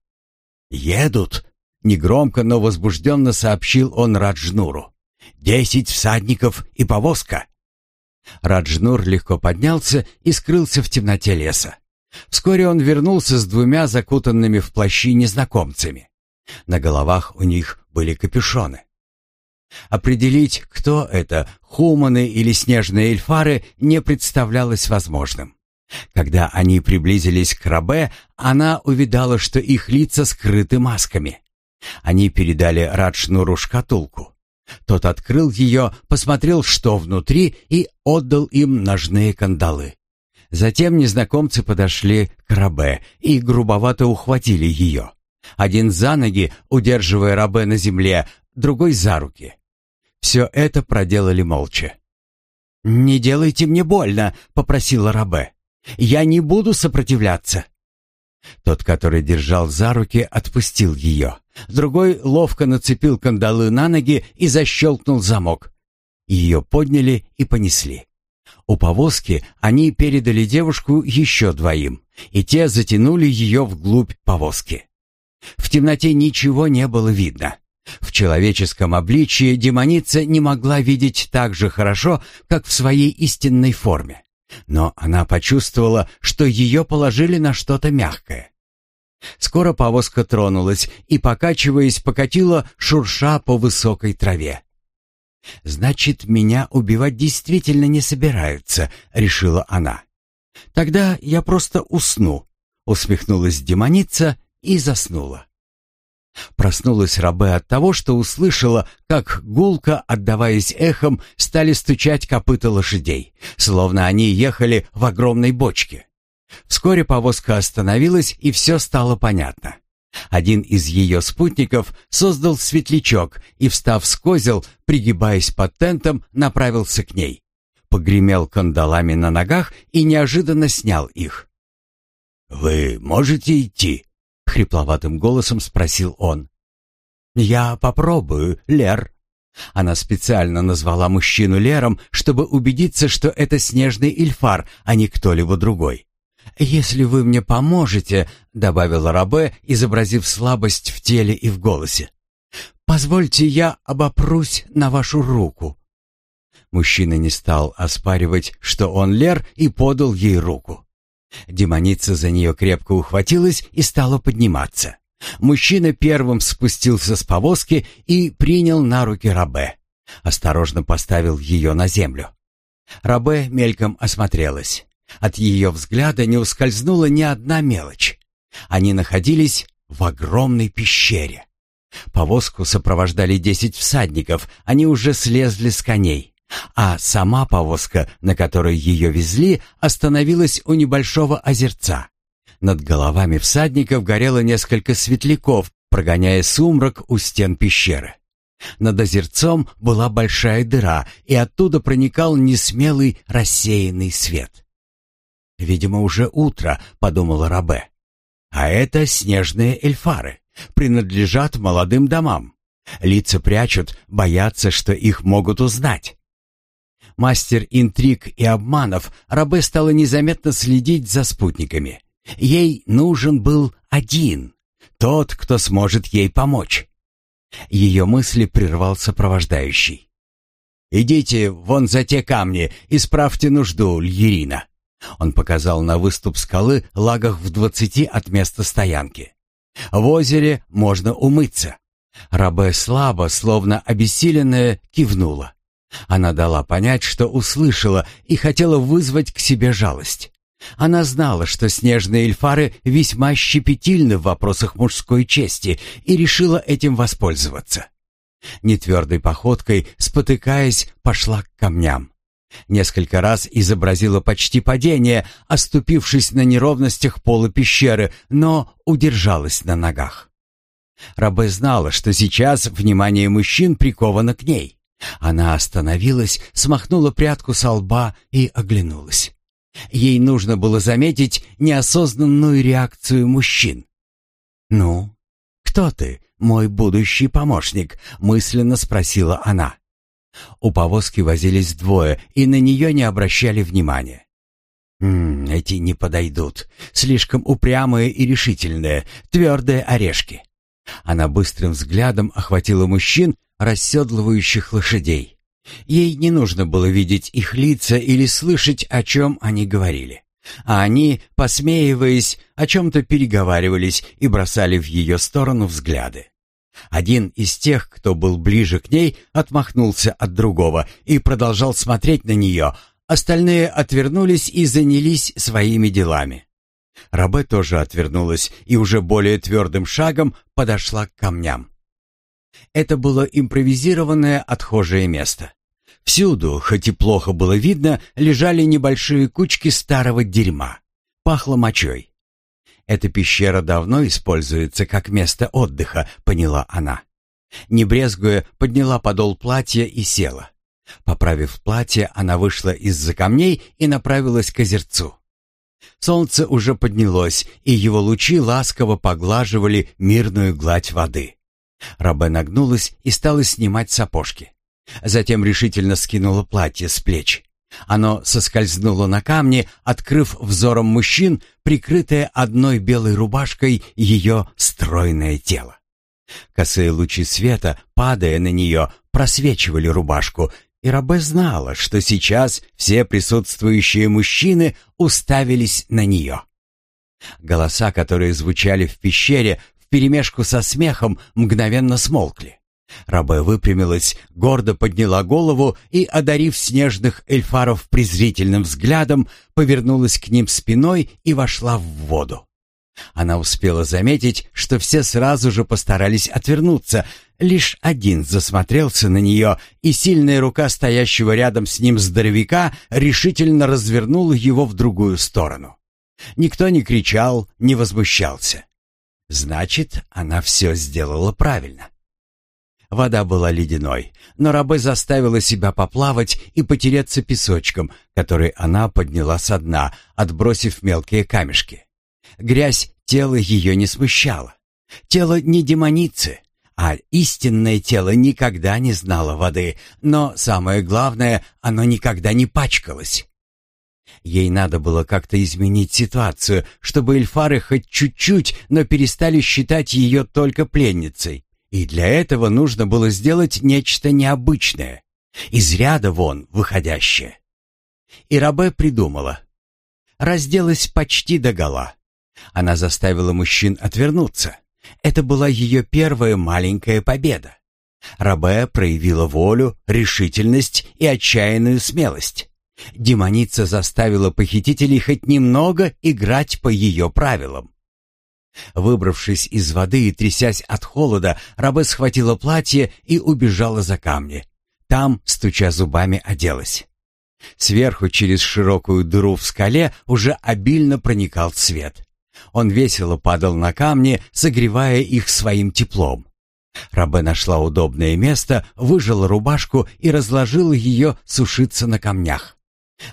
«Едут!» Негромко, но возбужденно сообщил он Раджнуру. «Десять всадников и повозка!» Раджнур легко поднялся и скрылся в темноте леса. Вскоре он вернулся с двумя закутанными в плащи незнакомцами. На головах у них были капюшоны. Определить, кто это, хуманы или снежные эльфары, не представлялось возможным. Когда они приблизились к Рабе, она увидала, что их лица скрыты масками. Они передали Раджнуру шкатулку. Тот открыл ее, посмотрел, что внутри, и отдал им ножные кандалы. Затем незнакомцы подошли к Рабе и грубовато ухватили ее. Один за ноги, удерживая Рабе на земле, другой за руки. Все это проделали молча. «Не делайте мне больно», — попросила Рабе. «Я не буду сопротивляться». Тот, который держал за руки, отпустил ее. Другой ловко нацепил кандалы на ноги и защелкнул замок. Ее подняли и понесли. У повозки они передали девушку еще двоим, и те затянули ее вглубь повозки. В темноте ничего не было видно. В человеческом обличии демоница не могла видеть так же хорошо, как в своей истинной форме. Но она почувствовала, что ее положили на что-то мягкое. Скоро повозка тронулась и, покачиваясь, покатила, шурша по высокой траве. «Значит, меня убивать действительно не собираются», — решила она. «Тогда я просто усну», — усмехнулась демоница и заснула. Проснулась Рабе от того, что услышала, как гулко, отдаваясь эхом, стали стучать копыта лошадей, словно они ехали в огромной бочке. Вскоре повозка остановилась, и все стало понятно. Один из ее спутников создал светлячок и, встав с козел, пригибаясь под тентом, направился к ней. Погремел кандалами на ногах и неожиданно снял их. «Вы можете идти?» — хрипловатым голосом спросил он. «Я попробую, Лер». Она специально назвала мужчину Лером, чтобы убедиться, что это снежный Ильфар, а не кто-либо другой. «Если вы мне поможете», — добавила Рабе, изобразив слабость в теле и в голосе, — «позвольте я обопрусь на вашу руку». Мужчина не стал оспаривать, что он Лер, и подал ей руку. Демоница за нее крепко ухватилась и стала подниматься. Мужчина первым спустился с повозки и принял на руки Рабе. Осторожно поставил ее на землю. Рабе мельком осмотрелась. От ее взгляда не ускользнула ни одна мелочь. Они находились в огромной пещере. Повозку сопровождали десять всадников, они уже слезли с коней а сама повозка, на которой ее везли, остановилась у небольшого озерца. Над головами всадников горело несколько светляков, прогоняя сумрак у стен пещеры. Над озерцом была большая дыра, и оттуда проникал несмелый рассеянный свет. «Видимо, уже утро», — подумала Рабе. «А это снежные эльфары, принадлежат молодым домам. Лица прячут, боятся, что их могут узнать. Мастер интриг и обманов, Рабе стала незаметно следить за спутниками. Ей нужен был один, тот, кто сможет ей помочь. Ее мысли прервал сопровождающий. «Идите вон за те камни, исправьте нужду, Льерина». Он показал на выступ скалы, лагах в двадцати от места стоянки. «В озере можно умыться». Рабе слабо, словно обессиленная, кивнула. Она дала понять, что услышала и хотела вызвать к себе жалость. Она знала, что снежные эльфары весьма щепетильны в вопросах мужской чести и решила этим воспользоваться. Нетвердой походкой, спотыкаясь, пошла к камням. Несколько раз изобразила почти падение, оступившись на неровностях пола пещеры, но удержалась на ногах. Рабе знала, что сейчас внимание мужчин приковано к ней. Она остановилась, смахнула прядку со лба и оглянулась. Ей нужно было заметить неосознанную реакцию мужчин. «Ну, кто ты, мой будущий помощник?» — мысленно спросила она. У повозки возились двое и на нее не обращали внимания. «М «Эти не подойдут. Слишком упрямые и решительные, твердые орешки». Она быстрым взглядом охватила мужчин, расседлывающих лошадей. Ей не нужно было видеть их лица или слышать, о чем они говорили. А они, посмеиваясь, о чем-то переговаривались и бросали в ее сторону взгляды. Один из тех, кто был ближе к ней, отмахнулся от другого и продолжал смотреть на нее, остальные отвернулись и занялись своими делами. Рабе тоже отвернулась и уже более твердым шагом подошла к камням. Это было импровизированное отхожее место. Всюду, хоть и плохо было видно, лежали небольшие кучки старого дерьма. Пахло мочой. «Эта пещера давно используется как место отдыха», — поняла она. Не брезгуя, подняла подол платья и села. Поправив платье, она вышла из-за камней и направилась к озерцу. Солнце уже поднялось, и его лучи ласково поглаживали мирную гладь воды. Рабе нагнулась и стала снимать сапожки. Затем решительно скинула платье с плеч. Оно соскользнуло на камни, открыв взором мужчин, прикрытое одной белой рубашкой ее стройное тело. Косые лучи света, падая на нее, просвечивали рубашку, и Рабе знала, что сейчас все присутствующие мужчины уставились на нее. Голоса, которые звучали в пещере вперемешку со смехом, мгновенно смолкли. Рабе выпрямилась, гордо подняла голову и, одарив снежных эльфаров презрительным взглядом, повернулась к ним спиной и вошла в воду. Она успела заметить, что все сразу же постарались отвернуться. Лишь один засмотрелся на нее, и сильная рука стоящего рядом с ним здоровяка решительно развернула его в другую сторону. Никто не кричал, не возмущался. Значит, она все сделала правильно. Вода была ледяной, но Рабе заставила себя поплавать и потереться песочком, который она подняла со дна, отбросив мелкие камешки. Грязь тело ее не смущала. Тело не демоницы, а истинное тело никогда не знало воды, но самое главное, оно никогда не пачкалось. Ей надо было как-то изменить ситуацию, чтобы эльфары хоть чуть-чуть, но перестали считать ее только пленницей. И для этого нужно было сделать нечто необычное, из ряда вон выходящее. И Рабе придумала. Разделась почти догола. Она заставила мужчин отвернуться. Это была ее первая маленькая победа. Рабе проявила волю, решительность и отчаянную смелость. Демоница заставила похитителей хоть немного играть по ее правилам. Выбравшись из воды и трясясь от холода, Рабе схватила платье и убежала за камни. Там, стуча зубами, оделась. Сверху через широкую дыру в скале уже обильно проникал свет. Он весело падал на камни, согревая их своим теплом. Рабе нашла удобное место, выжила рубашку и разложила ее сушиться на камнях.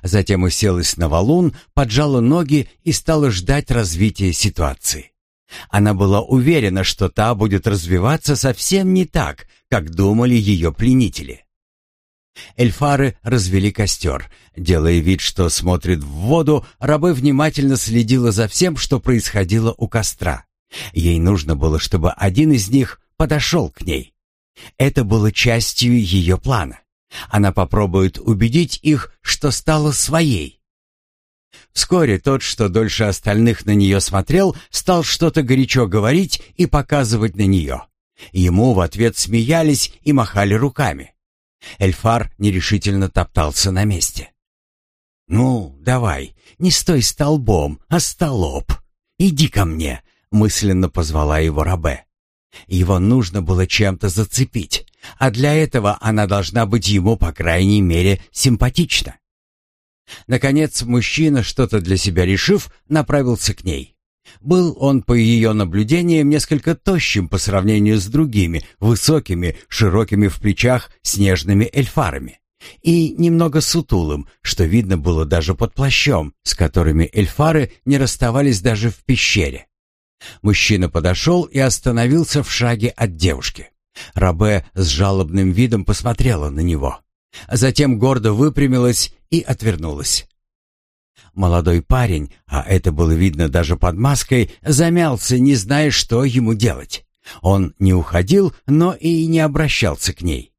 Затем уселась на валун, поджала ноги и стала ждать развития ситуации. Она была уверена, что та будет развиваться совсем не так, как думали ее пленители. Эльфары развели костер. Делая вид, что смотрит в воду, рабы внимательно следила за всем, что происходило у костра. Ей нужно было, чтобы один из них подошел к ней. Это было частью ее плана. Она попробует убедить их, что стала своей. Вскоре тот, что дольше остальных на нее смотрел, стал что-то горячо говорить и показывать на нее. Ему в ответ смеялись и махали руками. Эльфар нерешительно топтался на месте. «Ну, давай, не стой столбом, а столоп. Иди ко мне», — мысленно позвала его Рабе. Его нужно было чем-то зацепить, а для этого она должна быть ему, по крайней мере, симпатична. Наконец, мужчина, что-то для себя решив, направился к ней. Был он, по ее наблюдениям, несколько тощим по сравнению с другими, высокими, широкими в плечах, снежными эльфарами. И немного сутулым, что видно было даже под плащом, с которыми эльфары не расставались даже в пещере. Мужчина подошел и остановился в шаге от девушки. Рабе с жалобным видом посмотрела на него. Затем гордо выпрямилась и отвернулась. Молодой парень, а это было видно даже под маской, замялся, не зная, что ему делать. Он не уходил, но и не обращался к ней.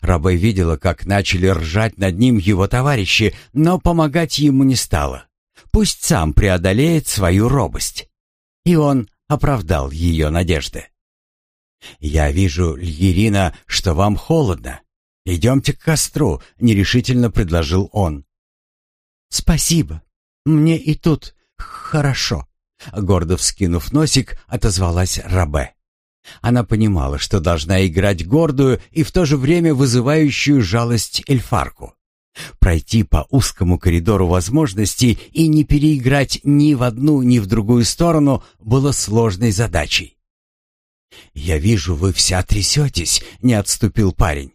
Рабой видела, как начали ржать над ним его товарищи, но помогать ему не стало. Пусть сам преодолеет свою робость. И он оправдал ее надежды. «Я вижу, Льерина, что вам холодно. Идемте к костру», — нерешительно предложил он. «Спасибо», «Мне и тут хорошо», — гордо вскинув носик, отозвалась Рабе. Она понимала, что должна играть гордую и в то же время вызывающую жалость эльфарку. Пройти по узкому коридору возможностей и не переиграть ни в одну, ни в другую сторону было сложной задачей. «Я вижу, вы вся трясетесь», — не отступил парень.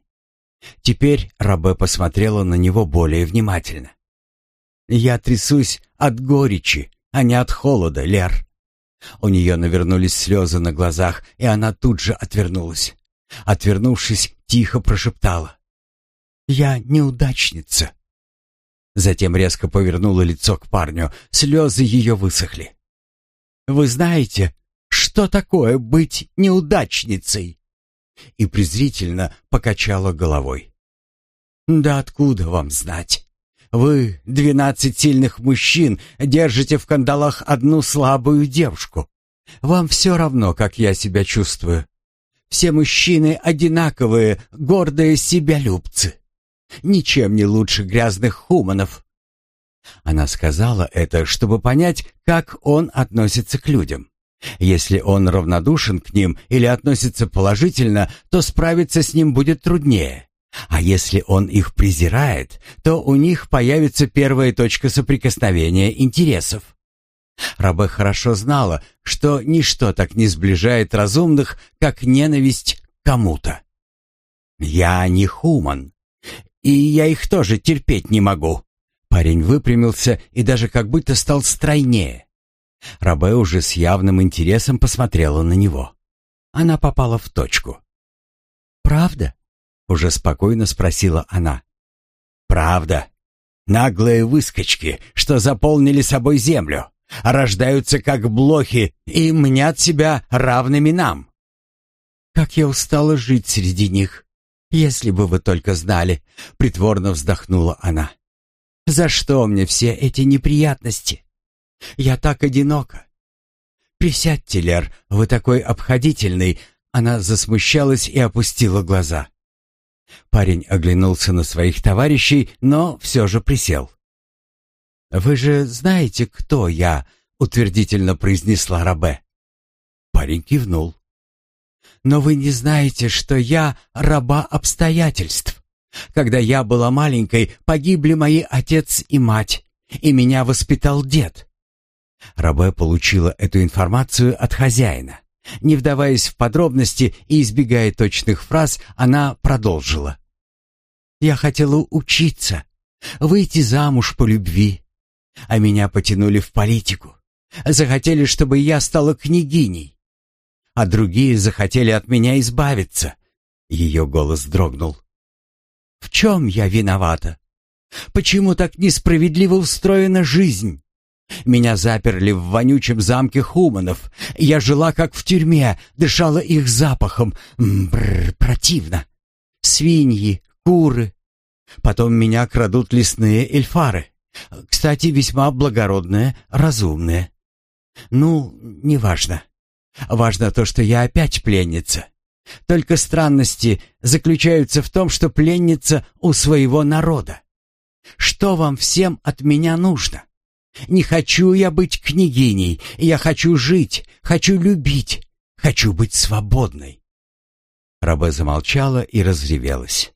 Теперь Рабе посмотрела на него более внимательно. «Я трясусь от горечи, а не от холода, Лер». У нее навернулись слезы на глазах, и она тут же отвернулась. Отвернувшись, тихо прошептала. «Я неудачница». Затем резко повернула лицо к парню, слезы ее высохли. «Вы знаете, что такое быть неудачницей?» И презрительно покачала головой. «Да откуда вам знать? Вы, двенадцать сильных мужчин, держите в кандалах одну слабую девушку. Вам все равно, как я себя чувствую. Все мужчины одинаковые, гордые себялюбцы. Ничем не лучше грязных хуманов». Она сказала это, чтобы понять, как он относится к людям. Если он равнодушен к ним или относится положительно, то справиться с ним будет труднее. А если он их презирает, то у них появится первая точка соприкосновения интересов. Рабе хорошо знала, что ничто так не сближает разумных, как ненависть к кому-то. «Я не хуман, и я их тоже терпеть не могу». Парень выпрямился и даже как будто стал стройнее. Рабе уже с явным интересом посмотрела на него. Она попала в точку. «Правда?» — уже спокойно спросила она. «Правда. Наглые выскочки, что заполнили собой землю, рождаются как блохи и мнят себя равными нам. Как я устала жить среди них. Если бы вы только знали, притворно вздохнула она. За что мне все эти неприятности? Я так одинока. Присядьте, Лер, вы такой обходительный. Она засмущалась и опустила глаза. Парень оглянулся на своих товарищей, но все же присел. «Вы же знаете, кто я?» — утвердительно произнесла Рабе. Парень кивнул. «Но вы не знаете, что я раба обстоятельств. Когда я была маленькой, погибли мои отец и мать, и меня воспитал дед. Рабе получила эту информацию от хозяина. Не вдаваясь в подробности и избегая точных фраз, она продолжила. «Я хотела учиться, выйти замуж по любви, а меня потянули в политику. Захотели, чтобы я стала княгиней, а другие захотели от меня избавиться». Ее голос дрогнул. «В чем я виновата? Почему так несправедливо устроена жизнь?» Меня заперли в вонючем замке хуманов. Я жила как в тюрьме, дышала их запахом. Бррр, противно. Свиньи, куры. Потом меня крадут лесные эльфары. Кстати, весьма благородные, разумные. Ну, неважно. Важно то, что я опять пленница. Только странности заключаются в том, что пленница у своего народа. Что вам всем от меня нужно? Не хочу я быть княгиней, я хочу жить, хочу любить, хочу быть свободной. Рабе замолчала и разревелась.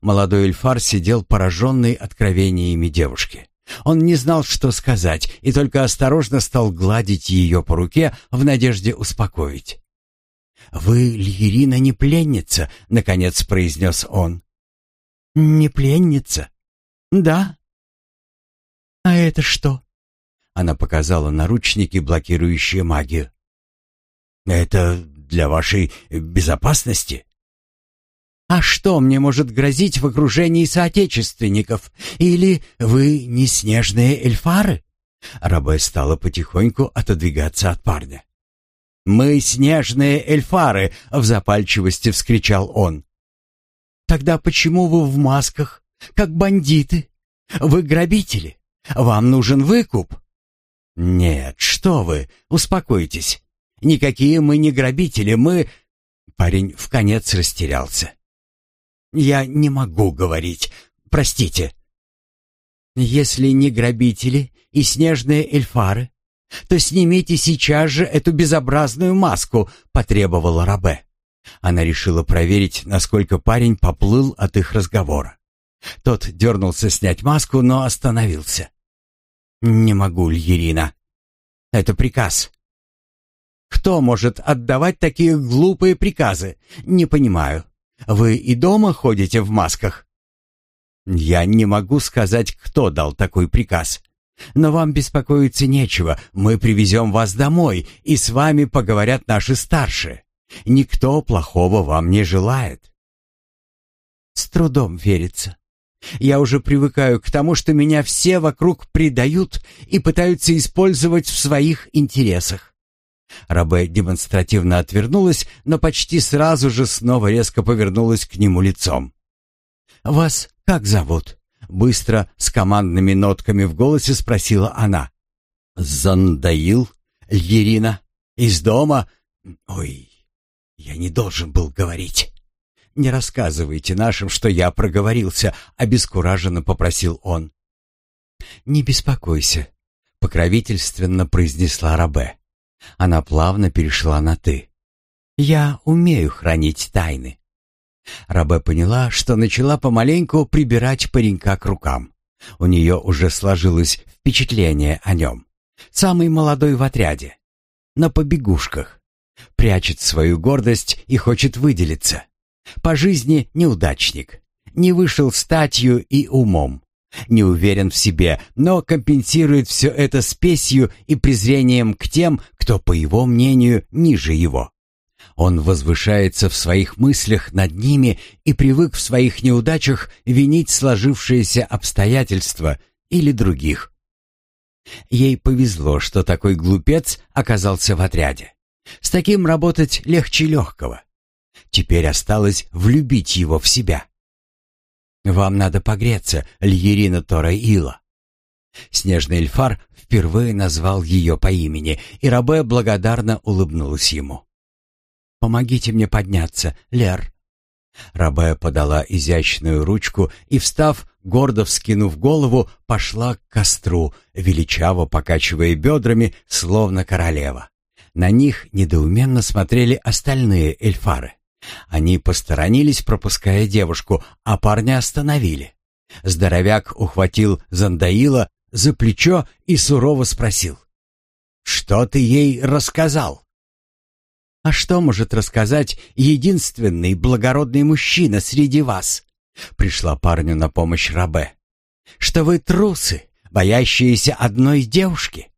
Молодой эльфар сидел пораженный откровениями девушки. Он не знал, что сказать, и только осторожно стал гладить ее по руке в надежде успокоить. «Вы, Льерина, не пленница», — наконец произнес он. «Не пленница?» «Да, «А это что?» Она показала наручники, блокирующие магию. «Это для вашей безопасности?» «А что мне может грозить в окружении соотечественников? Или вы не снежные эльфары?» Рабе стала потихоньку отодвигаться от парня. «Мы снежные эльфары!» — в запальчивости вскричал он. «Тогда почему вы в масках, как бандиты? Вы грабители?» Вам нужен выкуп?» «Нет, что вы, успокойтесь. Никакие мы не грабители, мы...» Парень в конец растерялся. «Я не могу говорить. Простите». «Если не грабители и снежные эльфары, то снимите сейчас же эту безобразную маску», — потребовала Рабе. Она решила проверить, насколько парень поплыл от их разговора. Тот дернулся снять маску, но остановился. «Не могу, Льерина. Это приказ». «Кто может отдавать такие глупые приказы? Не понимаю. Вы и дома ходите в масках?» «Я не могу сказать, кто дал такой приказ. Но вам беспокоиться нечего. Мы привезем вас домой, и с вами поговорят наши старшие. Никто плохого вам не желает». С трудом верится. Я уже привыкаю к тому, что меня все вокруг предают и пытаются использовать в своих интересах. Рабе демонстративно отвернулась, но почти сразу же снова резко повернулась к нему лицом. «Вас как зовут?» Быстро, с командными нотками в голосе спросила она. «Зандаил? Ирина? Из дома? Ой, я не должен был говорить». «Не рассказывайте нашим, что я проговорился», — обескураженно попросил он. «Не беспокойся», — покровительственно произнесла Рабе. Она плавно перешла на «ты». «Я умею хранить тайны». Рабе поняла, что начала помаленьку прибирать паренька к рукам. У нее уже сложилось впечатление о нем. Самый молодой в отряде. На побегушках. Прячет свою гордость и хочет выделиться. По жизни неудачник. Не вышел статью и умом. Не уверен в себе, но компенсирует все это спесью и презрением к тем, кто, по его мнению, ниже его. Он возвышается в своих мыслях над ними и привык в своих неудачах винить сложившиеся обстоятельства или других. Ей повезло, что такой глупец оказался в отряде. С таким работать легче легкого. Теперь осталось влюбить его в себя. «Вам надо погреться, Льерина Тораила». Снежный эльфар впервые назвал ее по имени, и Рабе благодарно улыбнулась ему. «Помогите мне подняться, Лер». Рабе подала изящную ручку и, встав, гордо вскинув голову, пошла к костру, величаво покачивая бедрами, словно королева. На них недоуменно смотрели остальные эльфары. Они посторонились, пропуская девушку, а парня остановили. Здоровяк ухватил Зандаила за плечо и сурово спросил. «Что ты ей рассказал?» «А что может рассказать единственный благородный мужчина среди вас?» Пришла парню на помощь Рабе. «Что вы трусы, боящиеся одной девушки?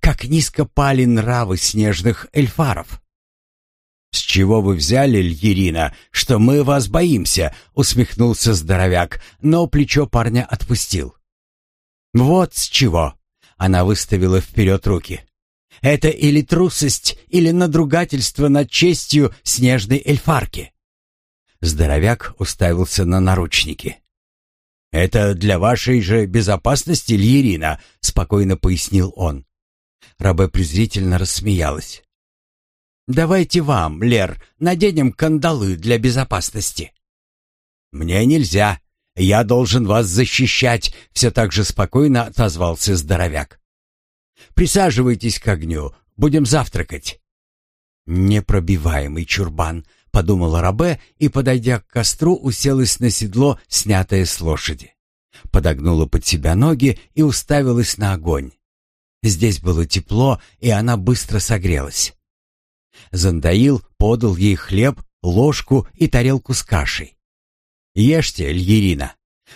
Как низко пали нравы снежных эльфаров!» «С чего вы взяли, Льерина, что мы вас боимся?» — усмехнулся здоровяк, но плечо парня отпустил. «Вот с чего!» — она выставила вперед руки. «Это или трусость, или надругательство над честью снежной эльфарки». Здоровяк уставился на наручники. «Это для вашей же безопасности, Льерина», — спокойно пояснил он. Рабе презрительно рассмеялась. Давайте вам, Лер, наденем кандалы для безопасности. Мне нельзя. Я должен вас защищать, все так же спокойно отозвался здоровяк. Присаживайтесь к огню, будем завтракать. Непробиваемый чурбан, подумала Рабе и, подойдя к костру, уселась на седло, снятое с лошади. Подогнула под себя ноги и уставилась на огонь. Здесь было тепло, и она быстро согрелась. Зандаил подал ей хлеб, ложку и тарелку с кашей. «Ешьте, Льерина.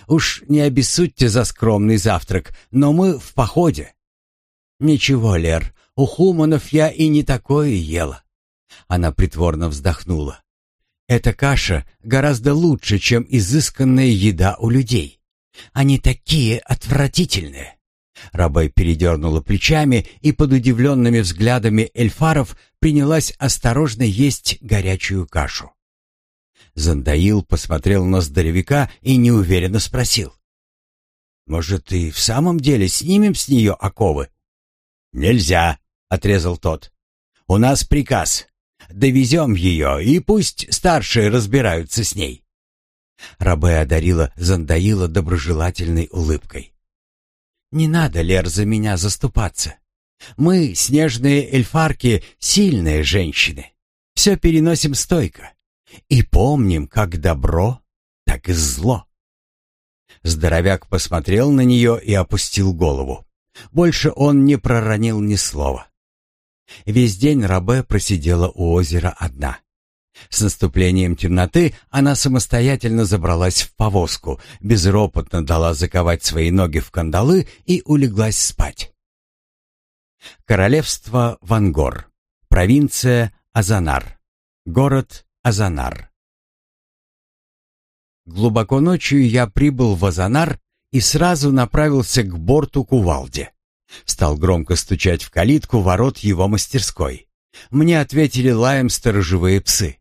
Уж не обессудьте за скромный завтрак, но мы в походе». «Ничего, Лер, у хуманов я и не такое ела». Она притворно вздохнула. «Эта каша гораздо лучше, чем изысканная еда у людей. Они такие отвратительные». Рабай передернула плечами и под удивленными взглядами эльфаров принялась осторожно есть горячую кашу. Зандаил посмотрел на здоровяка и неуверенно спросил. «Может, и в самом деле снимем с нее оковы?» «Нельзя», — отрезал тот. «У нас приказ. Довезем ее, и пусть старшие разбираются с ней». Рабе одарила Зандаила доброжелательной улыбкой. «Не надо, Лер, за меня заступаться. Мы, снежные эльфарки, сильные женщины. Все переносим стойко. И помним как добро, так и зло. Здоровяк посмотрел на нее и опустил голову. Больше он не проронил ни слова. Весь день Рабе просидела у озера одна. С наступлением темноты она самостоятельно забралась в повозку, безропотно дала заковать свои ноги в кандалы и улеглась спать. Королевство Вангор. Провинция Азанар. Город Азанар. Глубоко ночью я прибыл в Азанар и сразу направился к борту Кувалде. Стал громко стучать в калитку ворот его мастерской. Мне ответили лаем сторожевые псы.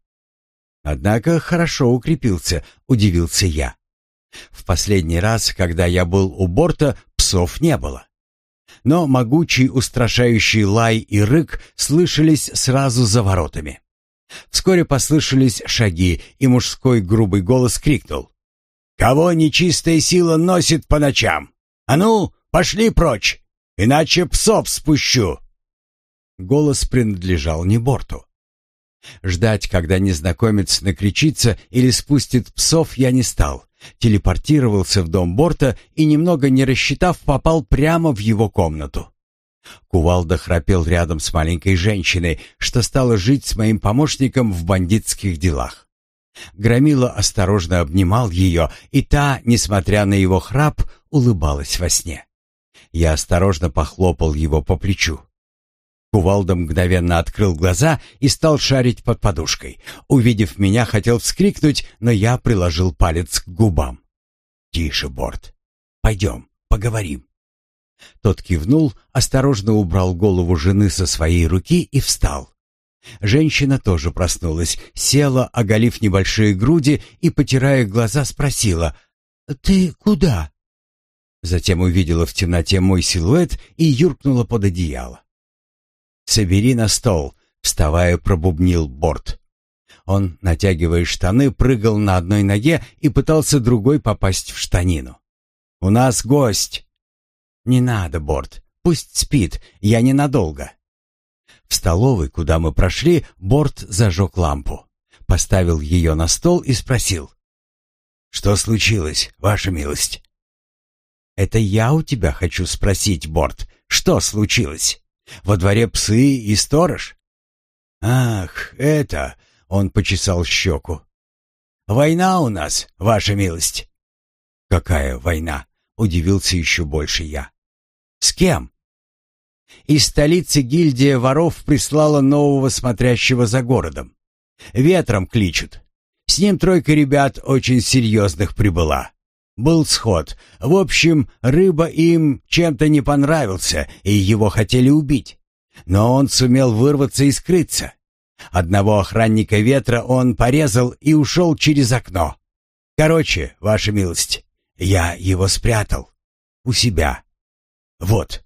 Однако хорошо укрепился, удивился я. В последний раз, когда я был у борта, псов не было. Но могучий устрашающий лай и рык слышались сразу за воротами. Вскоре послышались шаги, и мужской грубый голос крикнул. «Кого нечистая сила носит по ночам? А ну, пошли прочь, иначе псов спущу!» Голос принадлежал не борту. Ждать, когда незнакомец накричится или спустит псов, я не стал. Телепортировался в дом Борта и, немного не рассчитав, попал прямо в его комнату. Кувалда храпел рядом с маленькой женщиной, что стала жить с моим помощником в бандитских делах. Громила осторожно обнимал ее, и та, несмотря на его храп, улыбалась во сне. Я осторожно похлопал его по плечу. Кувалда мгновенно открыл глаза и стал шарить под подушкой. Увидев меня, хотел вскрикнуть, но я приложил палец к губам. «Тише, Борт. Пойдем, поговорим». Тот кивнул, осторожно убрал голову жены со своей руки и встал. Женщина тоже проснулась, села, оголив небольшие груди и, потирая глаза, спросила «Ты куда?» Затем увидела в темноте мой силуэт и юркнула под одеяло. «Собери на стол», — вставая, пробубнил борт. Он, натягивая штаны, прыгал на одной ноге и пытался другой попасть в штанину. «У нас гость!» «Не надо, Борт, пусть спит, я ненадолго». В столовой, куда мы прошли, Борт зажег лампу, поставил ее на стол и спросил. «Что случилось, ваша милость?» «Это я у тебя хочу спросить, Борт, что случилось?» Во дворе псы и сторож? Ах, это, он почесал щеку. Война у нас, ваша милость. Какая война? Удивился еще больше я. С кем? Из столицы гильдия воров прислала нового смотрящего за городом. Ветром кличут. С ним тройка ребят очень серьезных прибыла. Был сход. В общем, рыба им чем-то не понравился, и его хотели убить. Но он сумел вырваться и скрыться. Одного охранника ветра он порезал и ушел через окно. Короче, ваша милость, я его спрятал. У себя. Вот.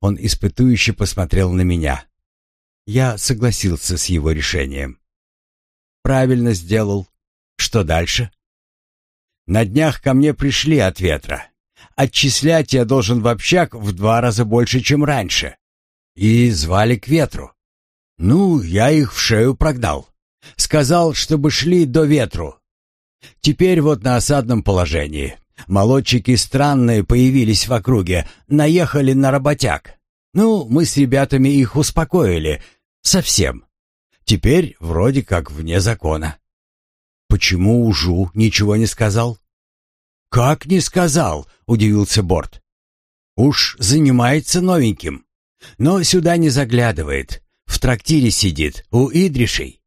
Он испытующе посмотрел на меня. Я согласился с его решением. Правильно сделал. Что дальше? На днях ко мне пришли от ветра. Отчислять я должен в общак в два раза больше, чем раньше. И звали к ветру. Ну, я их в шею прогнал. Сказал, чтобы шли до ветру. Теперь вот на осадном положении. Молодчики странные появились в округе, наехали на работяг. Ну, мы с ребятами их успокоили. Совсем. Теперь вроде как вне закона. Почему Ужу ничего не сказал? Как не сказал? удивился Борт. Уж занимается новеньким. Но сюда не заглядывает. В трактире сидит, у Идришей.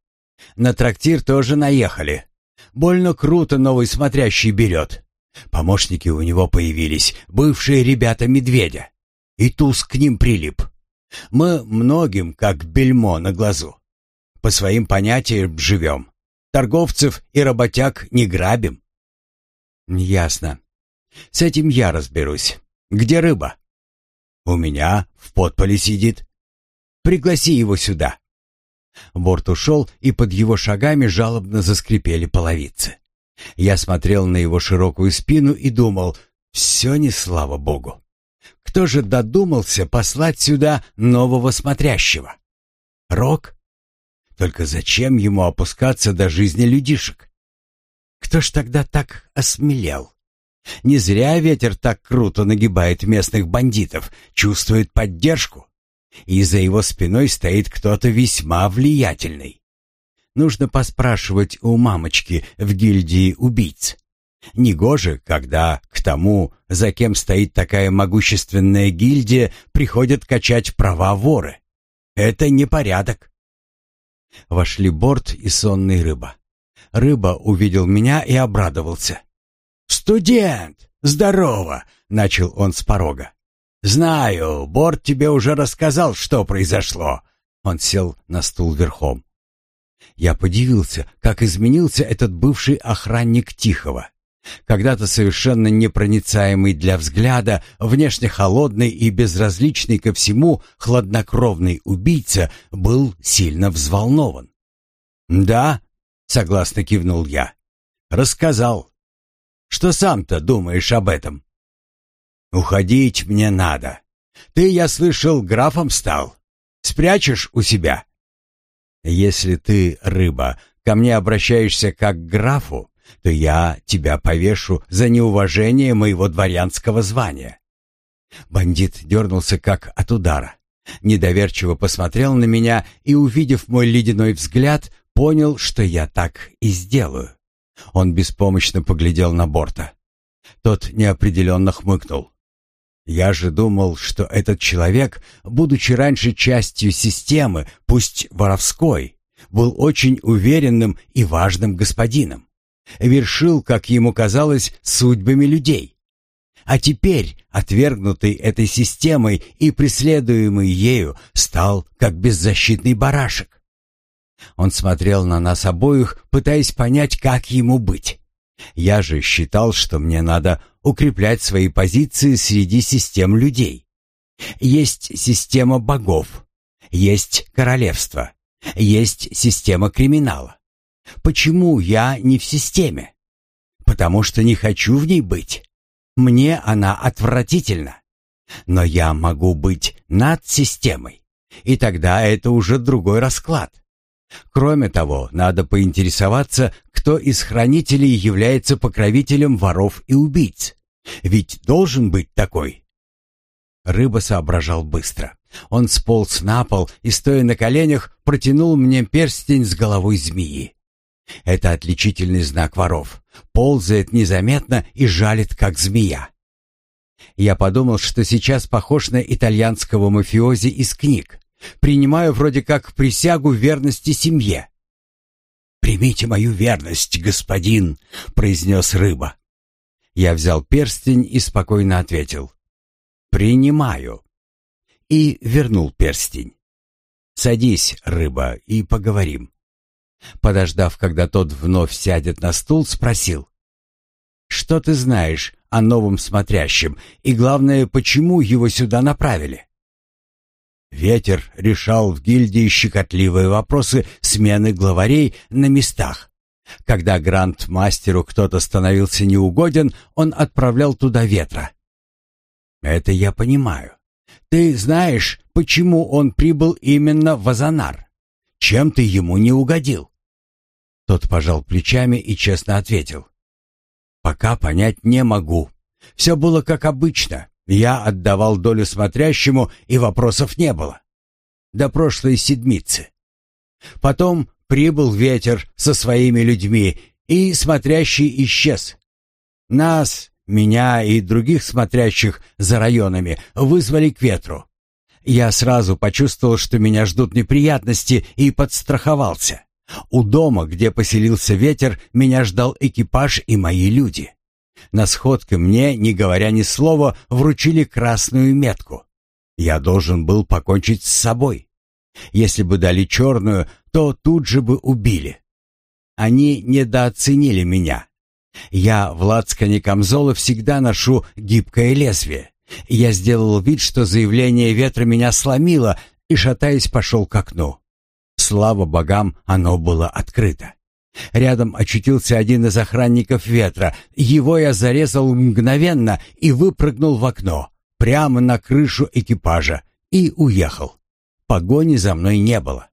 На трактир тоже наехали. Больно круто новый смотрящий берет. Помощники у него появились, бывшие ребята медведя. И туз к ним прилип. Мы многим, как бельмо на глазу. По своим понятиям живем. Торговцев и работяг не грабим. Ясно. С этим я разберусь. Где рыба? У меня в подполе сидит. Пригласи его сюда. Борт ушел, и под его шагами жалобно заскрипели половицы. Я смотрел на его широкую спину и думал, все не слава богу. Кто же додумался послать сюда нового смотрящего? Рок? Только зачем ему опускаться до жизни людишек? Кто ж тогда так осмелел? Не зря ветер так круто нагибает местных бандитов, чувствует поддержку. И за его спиной стоит кто-то весьма влиятельный. Нужно поспрашивать у мамочки в гильдии убийц. Негоже, когда к тому, за кем стоит такая могущественная гильдия, приходят качать права воры. Это непорядок. Вошли Борт и сонный рыба. Рыба увидел меня и обрадовался. «Студент! Здорово!» — начал он с порога. «Знаю, Борт тебе уже рассказал, что произошло». Он сел на стул верхом. Я подивился, как изменился этот бывший охранник Тихого. Когда-то совершенно непроницаемый для взгляда, внешне холодный и безразличный ко всему, хладнокровный убийца был сильно взволнован. «Да», — согласно кивнул я, — «рассказал. Что сам-то думаешь об этом?» «Уходить мне надо. Ты, я слышал, графом стал. Спрячешь у себя?» «Если ты, рыба, ко мне обращаешься как к графу, то я тебя повешу за неуважение моего дворянского звания». Бандит дернулся как от удара. Недоверчиво посмотрел на меня и, увидев мой ледяной взгляд, понял, что я так и сделаю. Он беспомощно поглядел на борта. Тот неопределенно хмыкнул. Я же думал, что этот человек, будучи раньше частью системы, пусть воровской, был очень уверенным и важным господином вершил, как ему казалось, судьбами людей. А теперь, отвергнутый этой системой и преследуемый ею, стал как беззащитный барашек. Он смотрел на нас обоих, пытаясь понять, как ему быть. Я же считал, что мне надо укреплять свои позиции среди систем людей. Есть система богов, есть королевство, есть система криминала. Почему я не в системе? Потому что не хочу в ней быть. Мне она отвратительна. Но я могу быть над системой. И тогда это уже другой расклад. Кроме того, надо поинтересоваться, кто из хранителей является покровителем воров и убийц. Ведь должен быть такой. Рыба соображал быстро. Он сполз на пол и, стоя на коленях, протянул мне перстень с головой змеи. Это отличительный знак воров. Ползает незаметно и жалит, как змея. Я подумал, что сейчас похож на итальянского мафиози из книг. Принимаю вроде как присягу верности семье. «Примите мою верность, господин», — произнес рыба. Я взял перстень и спокойно ответил. «Принимаю». И вернул перстень. «Садись, рыба, и поговорим». Подождав, когда тот вновь сядет на стул, спросил. «Что ты знаешь о новом смотрящем и, главное, почему его сюда направили?» Ветер решал в гильдии щекотливые вопросы смены главарей на местах. Когда гранд-мастеру кто-то становился неугоден, он отправлял туда ветра. «Это я понимаю. Ты знаешь, почему он прибыл именно в Азанар?» Чем ты ему не угодил?» Тот пожал плечами и честно ответил. «Пока понять не могу. Все было как обычно. Я отдавал долю смотрящему, и вопросов не было. До прошлой седмицы. Потом прибыл ветер со своими людьми, и смотрящий исчез. Нас, меня и других смотрящих за районами вызвали к ветру. Я сразу почувствовал, что меня ждут неприятности, и подстраховался. У дома, где поселился ветер, меня ждал экипаж и мои люди. На сходке мне, не говоря ни слова, вручили красную метку. Я должен был покончить с собой. Если бы дали черную, то тут же бы убили. Они недооценили меня. Я в лацкане камзола всегда ношу гибкое лезвие. Я сделал вид, что заявление ветра меня сломило, и, шатаясь, пошел к окну. Слава богам, оно было открыто. Рядом очутился один из охранников ветра. Его я зарезал мгновенно и выпрыгнул в окно. прямо на крышу экипажа и уехал. Погони за мной не было.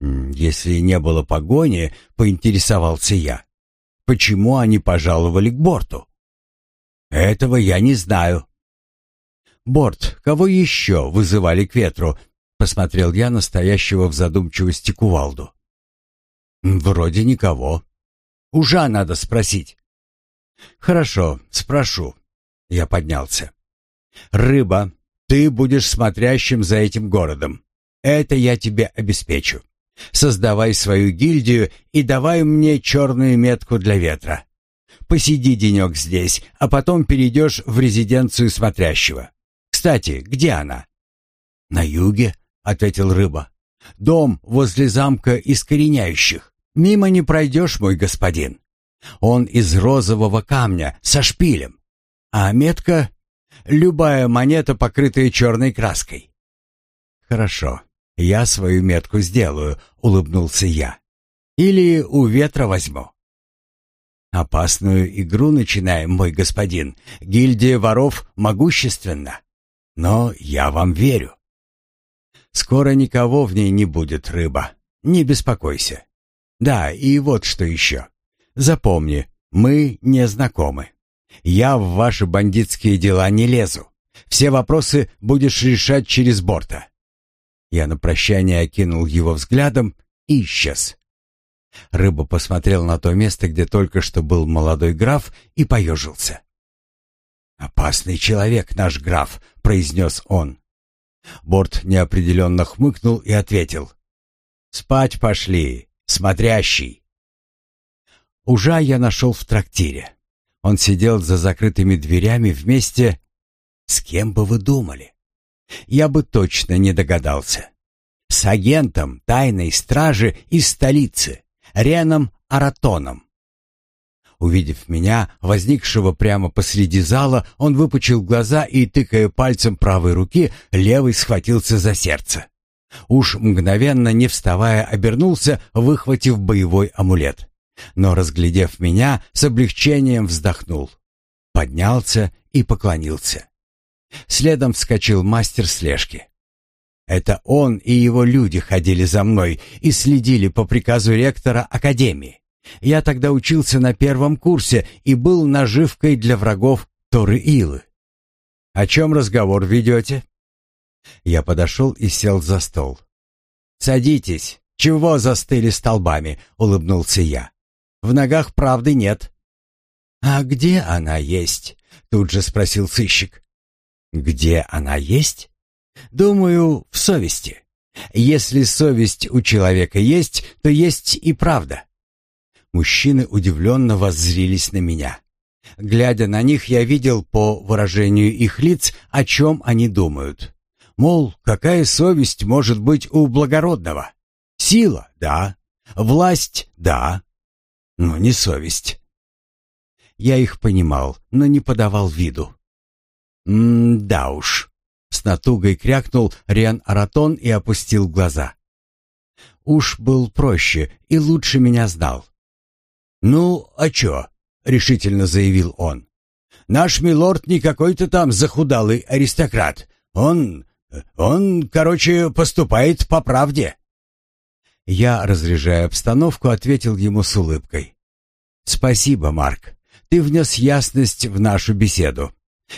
Если не было погони, поинтересовался я, почему они пожаловали к борту? Этого я не знаю. Борт, кого еще вызывали к ветру? Посмотрел я настоящего в задумчивости кувалду. Вроде никого. Ужа надо спросить. Хорошо, спрошу. Я поднялся. Рыба, ты будешь смотрящим за этим городом. Это я тебе обеспечу. Создавай свою гильдию и давай мне черную метку для ветра. Посиди денек здесь, а потом перейдешь в резиденцию смотрящего. Кстати, где она?» «На юге», — ответил рыба. «Дом возле замка искореняющих. Мимо не пройдешь, мой господин. Он из розового камня, со шпилем. А метка — любая монета, покрытая черной краской». «Хорошо, я свою метку сделаю», — улыбнулся я. «Или у ветра возьму». «Опасную игру начинаем, мой господин. Гильдия воров могущественна. Но я вам верю». «Скоро никого в ней не будет, рыба. Не беспокойся. Да, и вот что еще. Запомни, мы не знакомы. Я в ваши бандитские дела не лезу. Все вопросы будешь решать через борта». Я на прощание окинул его взглядом и исчез. Рыба посмотрел на то место, где только что был молодой граф, и поежился. «Опасный человек наш граф», — произнес он. Борт неопределенно хмыкнул и ответил. «Спать пошли, смотрящий». Ужа я нашел в трактире. Он сидел за закрытыми дверями вместе... С кем бы вы думали? Я бы точно не догадался. С агентом тайной стражи из столицы. Реном Аратоном. Увидев меня, возникшего прямо посреди зала, он выпучил глаза и, тыкая пальцем правой руки, левый схватился за сердце. Уж мгновенно, не вставая, обернулся, выхватив боевой амулет. Но, разглядев меня, с облегчением вздохнул. Поднялся и поклонился. Следом вскочил мастер слежки. Это он и его люди ходили за мной и следили по приказу ректора Академии. Я тогда учился на первом курсе и был наживкой для врагов Торы Илы. «О чем разговор ведете?» Я подошел и сел за стол. «Садитесь. Чего застыли столбами?» — улыбнулся я. «В ногах правды нет». «А где она есть?» — тут же спросил сыщик. «Где она есть?» Думаю, в совести. Если совесть у человека есть, то есть и правда. Мужчины удивленно воззрились на меня. Глядя на них, я видел по выражению их лиц, о чем они думают. Мол, какая совесть может быть у благородного? Сила, да. Власть, да. Но не совесть. Я их понимал, но не подавал виду. М-да уж. С натугой крякнул Риан Аратон и опустил глаза. Уж был проще и лучше меня знал. «Ну, а чё?» — решительно заявил он. «Наш милорд не какой-то там захудалый аристократ. Он... он, короче, поступает по правде». Я, разряжая обстановку, ответил ему с улыбкой. «Спасибо, Марк. Ты внес ясность в нашу беседу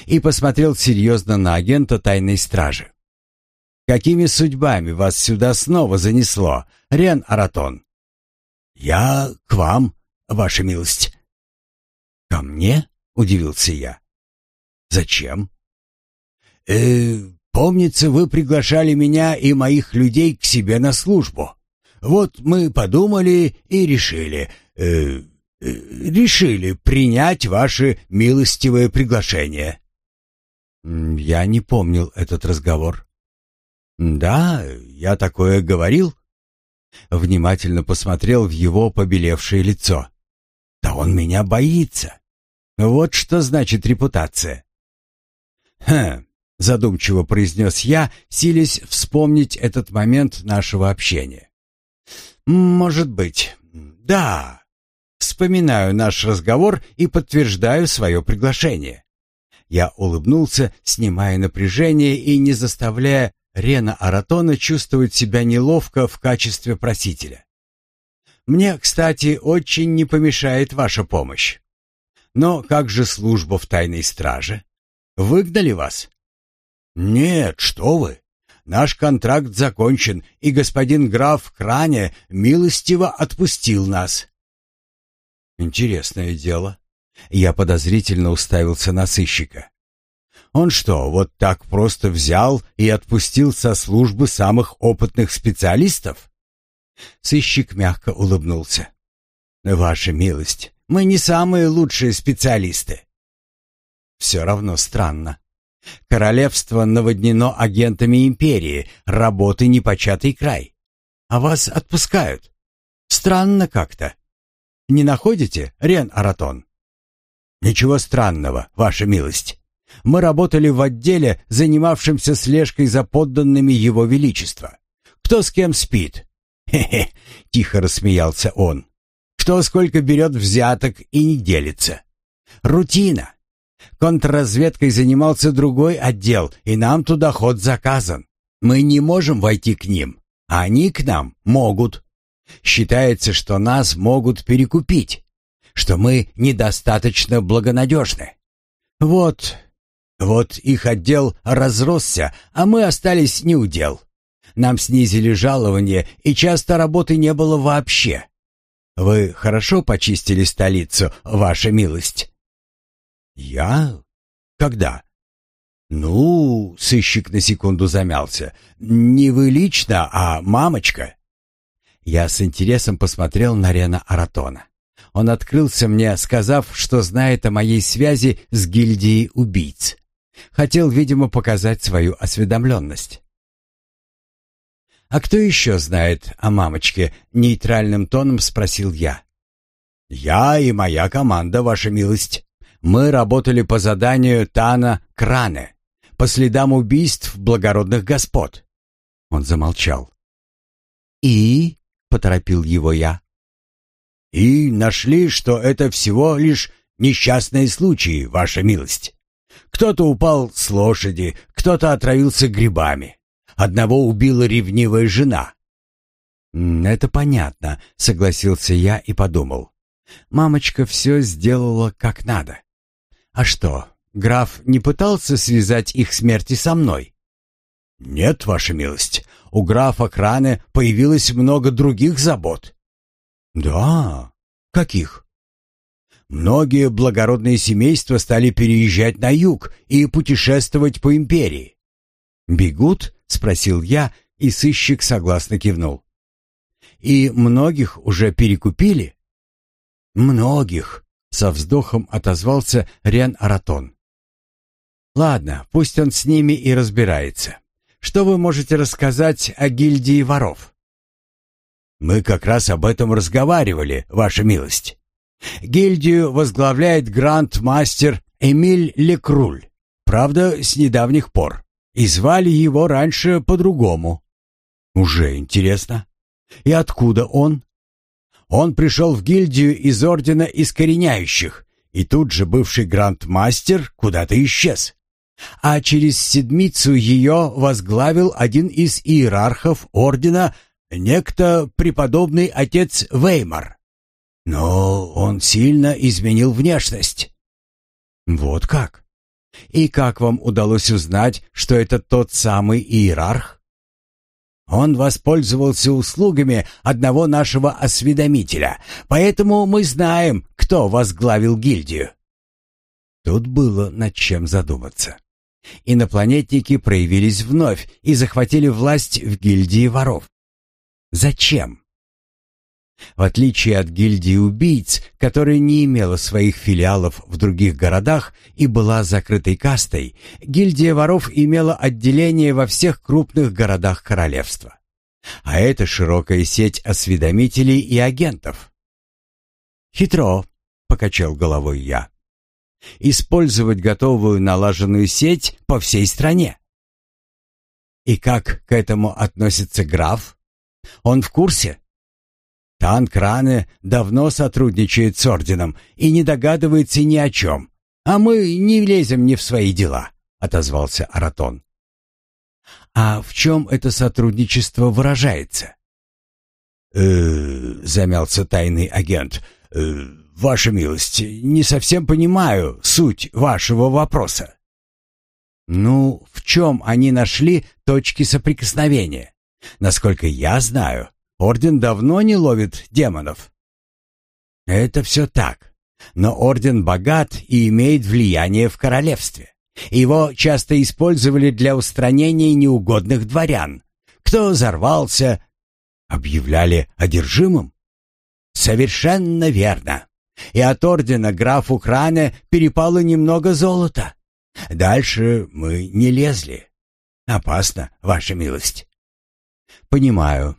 и посмотрел серьезно на агента тайной стражи. «Какими судьбами вас сюда снова занесло, Рен Аратон?» «Я к вам, ваша милость». «Ко мне?» — удивился я. «Зачем?» «Э, помнится, вы приглашали меня и моих людей к себе на службу. Вот мы подумали и решили, э, э, решили принять ваше милостивое приглашение. Я не помнил этот разговор. Да, я такое говорил. Внимательно посмотрел в его побелевшее лицо. Да он меня боится. Вот что значит репутация. Хм, задумчиво произнес я, силясь вспомнить этот момент нашего общения. Может быть. Да. Вспоминаю наш разговор и подтверждаю свое приглашение. Я улыбнулся, снимая напряжение и не заставляя Рена Аратона чувствовать себя неловко в качестве просителя. Мне, кстати, очень не помешает ваша помощь. Но как же служба в тайной страже? Выгнали вас? Нет, что вы. Наш контракт закончен, и господин граф Кране милостиво отпустил нас. Интересное дело. Я подозрительно уставился на сыщика. Он что, вот так просто взял и отпустил со службы самых опытных специалистов? Сыщик мягко улыбнулся. Ваша милость, мы не самые лучшие специалисты. Все равно странно. Королевство наводнено агентами империи, работы непочатый край. А вас отпускают. Странно как-то. Не находите, Рен Аратон? Ничего странного, ваша милость. Мы работали в отделе, занимавшемся слежкой за подданными его величества. Кто с кем спит? Хе-хе, тихо рассмеялся он. Кто сколько берет взяток и не делится. Рутина. Контрразведкой занимался другой отдел, и нам туда ход заказан. Мы не можем войти к ним, а они к нам могут. Считается, что нас могут перекупить, что мы недостаточно благонадежны. Вот, вот их отдел разросся, а мы остались неудел. Нам снизили жалование, и часто работы не было вообще. Вы хорошо почистили столицу, ваша милость? Я? Когда? Ну, сыщик на секунду замялся. Не вы лично, а мамочка. Я с интересом посмотрел на Рена Аратона. Он открылся мне, сказав, что знает о моей связи с гильдией убийц. Хотел, видимо, показать свою осведомленность. «А кто еще знает о мамочке?» — нейтральным тоном спросил я. «Я и моя команда, ваша милость. Мы работали по заданию Тана Кране, по следам убийств благородных господ». Он замолчал. «И?» — поторопил его я. «И нашли, что это всего лишь несчастные случаи, ваша милость. Кто-то упал с лошади, кто-то отравился грибами. Одного убила ревнивая жена. «Это понятно», — согласился я и подумал. «Мамочка все сделала как надо. А что, граф не пытался связать их смерти со мной?» «Нет, ваша милость, у графа Кране появилось много других забот». «Да? Каких?» Многие благородные семейства стали переезжать на юг и путешествовать по империи. «Бегут?» — спросил я, и сыщик согласно кивнул. «И многих уже перекупили?» «Многих», — со вздохом отозвался Рен Аратон. «Ладно, пусть он с ними и разбирается. Что вы можете рассказать о гильдии воров?» «Мы как раз об этом разговаривали, ваша милость. Гильдию возглавляет гранд-мастер Эмиль Лекруль, правда, с недавних пор. И звали его раньше по-другому. Уже интересно. И откуда он? Он пришел в гильдию из Ордена Искореняющих, и тут же бывший грандмастер куда-то исчез. А через седмицу ее возглавил один из иерархов Ордена, некто преподобный отец Веймар. Но он сильно изменил внешность. Вот как? И как вам удалось узнать, что это тот самый иерарх? Он воспользовался услугами одного нашего осведомителя, поэтому мы знаем, кто возглавил гильдию. Тут было над чем задуматься. Инопланетники проявились вновь и захватили власть в гильдии воров. Зачем? В отличие от гильдии убийц, которая не имела своих филиалов в других городах и была закрытой кастой, гильдия воров имела отделение во всех крупных городах королевства. А это широкая сеть осведомителей и агентов. «Хитро», — покачал головой я. «Использовать готовую налаженную сеть по всей стране». «И как к этому относится граф? Он в курсе?» Танк Ране давно сотрудничает с Орденом и не догадывается ни о чем. А мы не лезем не в свои дела, отозвался Аратон. А в чем это сотрудничество выражается? Э, замялся тайный агент. Э, ваша милость, не совсем понимаю суть вашего вопроса. Ну, в чем они нашли точки соприкосновения? Насколько я знаю, орден давно не ловит демонов. Это все так. Но орден богат и имеет влияние в королевстве. Его часто использовали для устранения неугодных дворян. Кто взорвался, объявляли одержимым. Совершенно верно. И от ордена графу Кране перепало немного золота. Дальше мы не лезли. Опасно, ваша милость. Понимаю.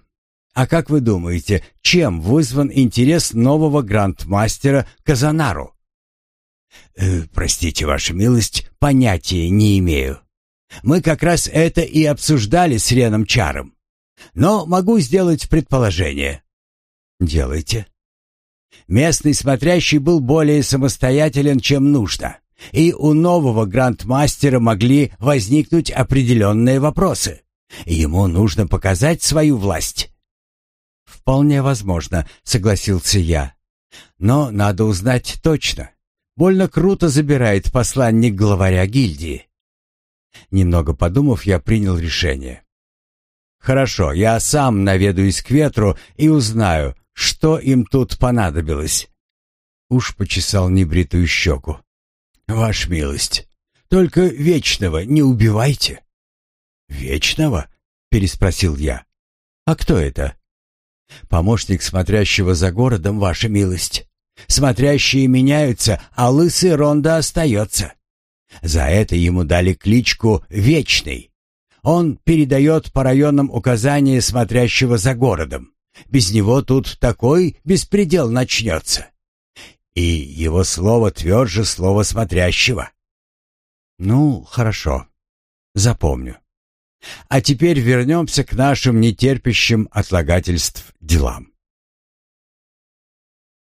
А как вы думаете, чем вызван интерес нового грандмастера Казанару? Э, простите, ваша милость, понятия не имею. Мы как раз это и обсуждали с Реном Чаром. Но могу сделать предположение. Делайте. Местный смотрящий был более самостоятелен, чем нужно и у нового грандмастера могли возникнуть определенные вопросы. Ему нужно показать свою власть. «Вполне возможно», — согласился я. «Но надо узнать точно. Больно круто забирает посланник главаря гильдии». Немного подумав, я принял решение. «Хорошо, я сам наведаюсь к ветру и узнаю, что им тут понадобилось». Уж почесал небритую щеку. «Ваша милость, только Вечного не убивайте». «Вечного?» — переспросил я. «А кто это?» «Помощник смотрящего за городом, ваша милость. Смотрящие меняются, а лысый Ронда остается. За это ему дали кличку Вечный. Он передает по районам указания смотрящего за городом. Без него тут такой беспредел начнется и его слово тверже слова смотрящего. Ну, хорошо, запомню. А теперь вернемся к нашим нетерпящим отлагательств делам.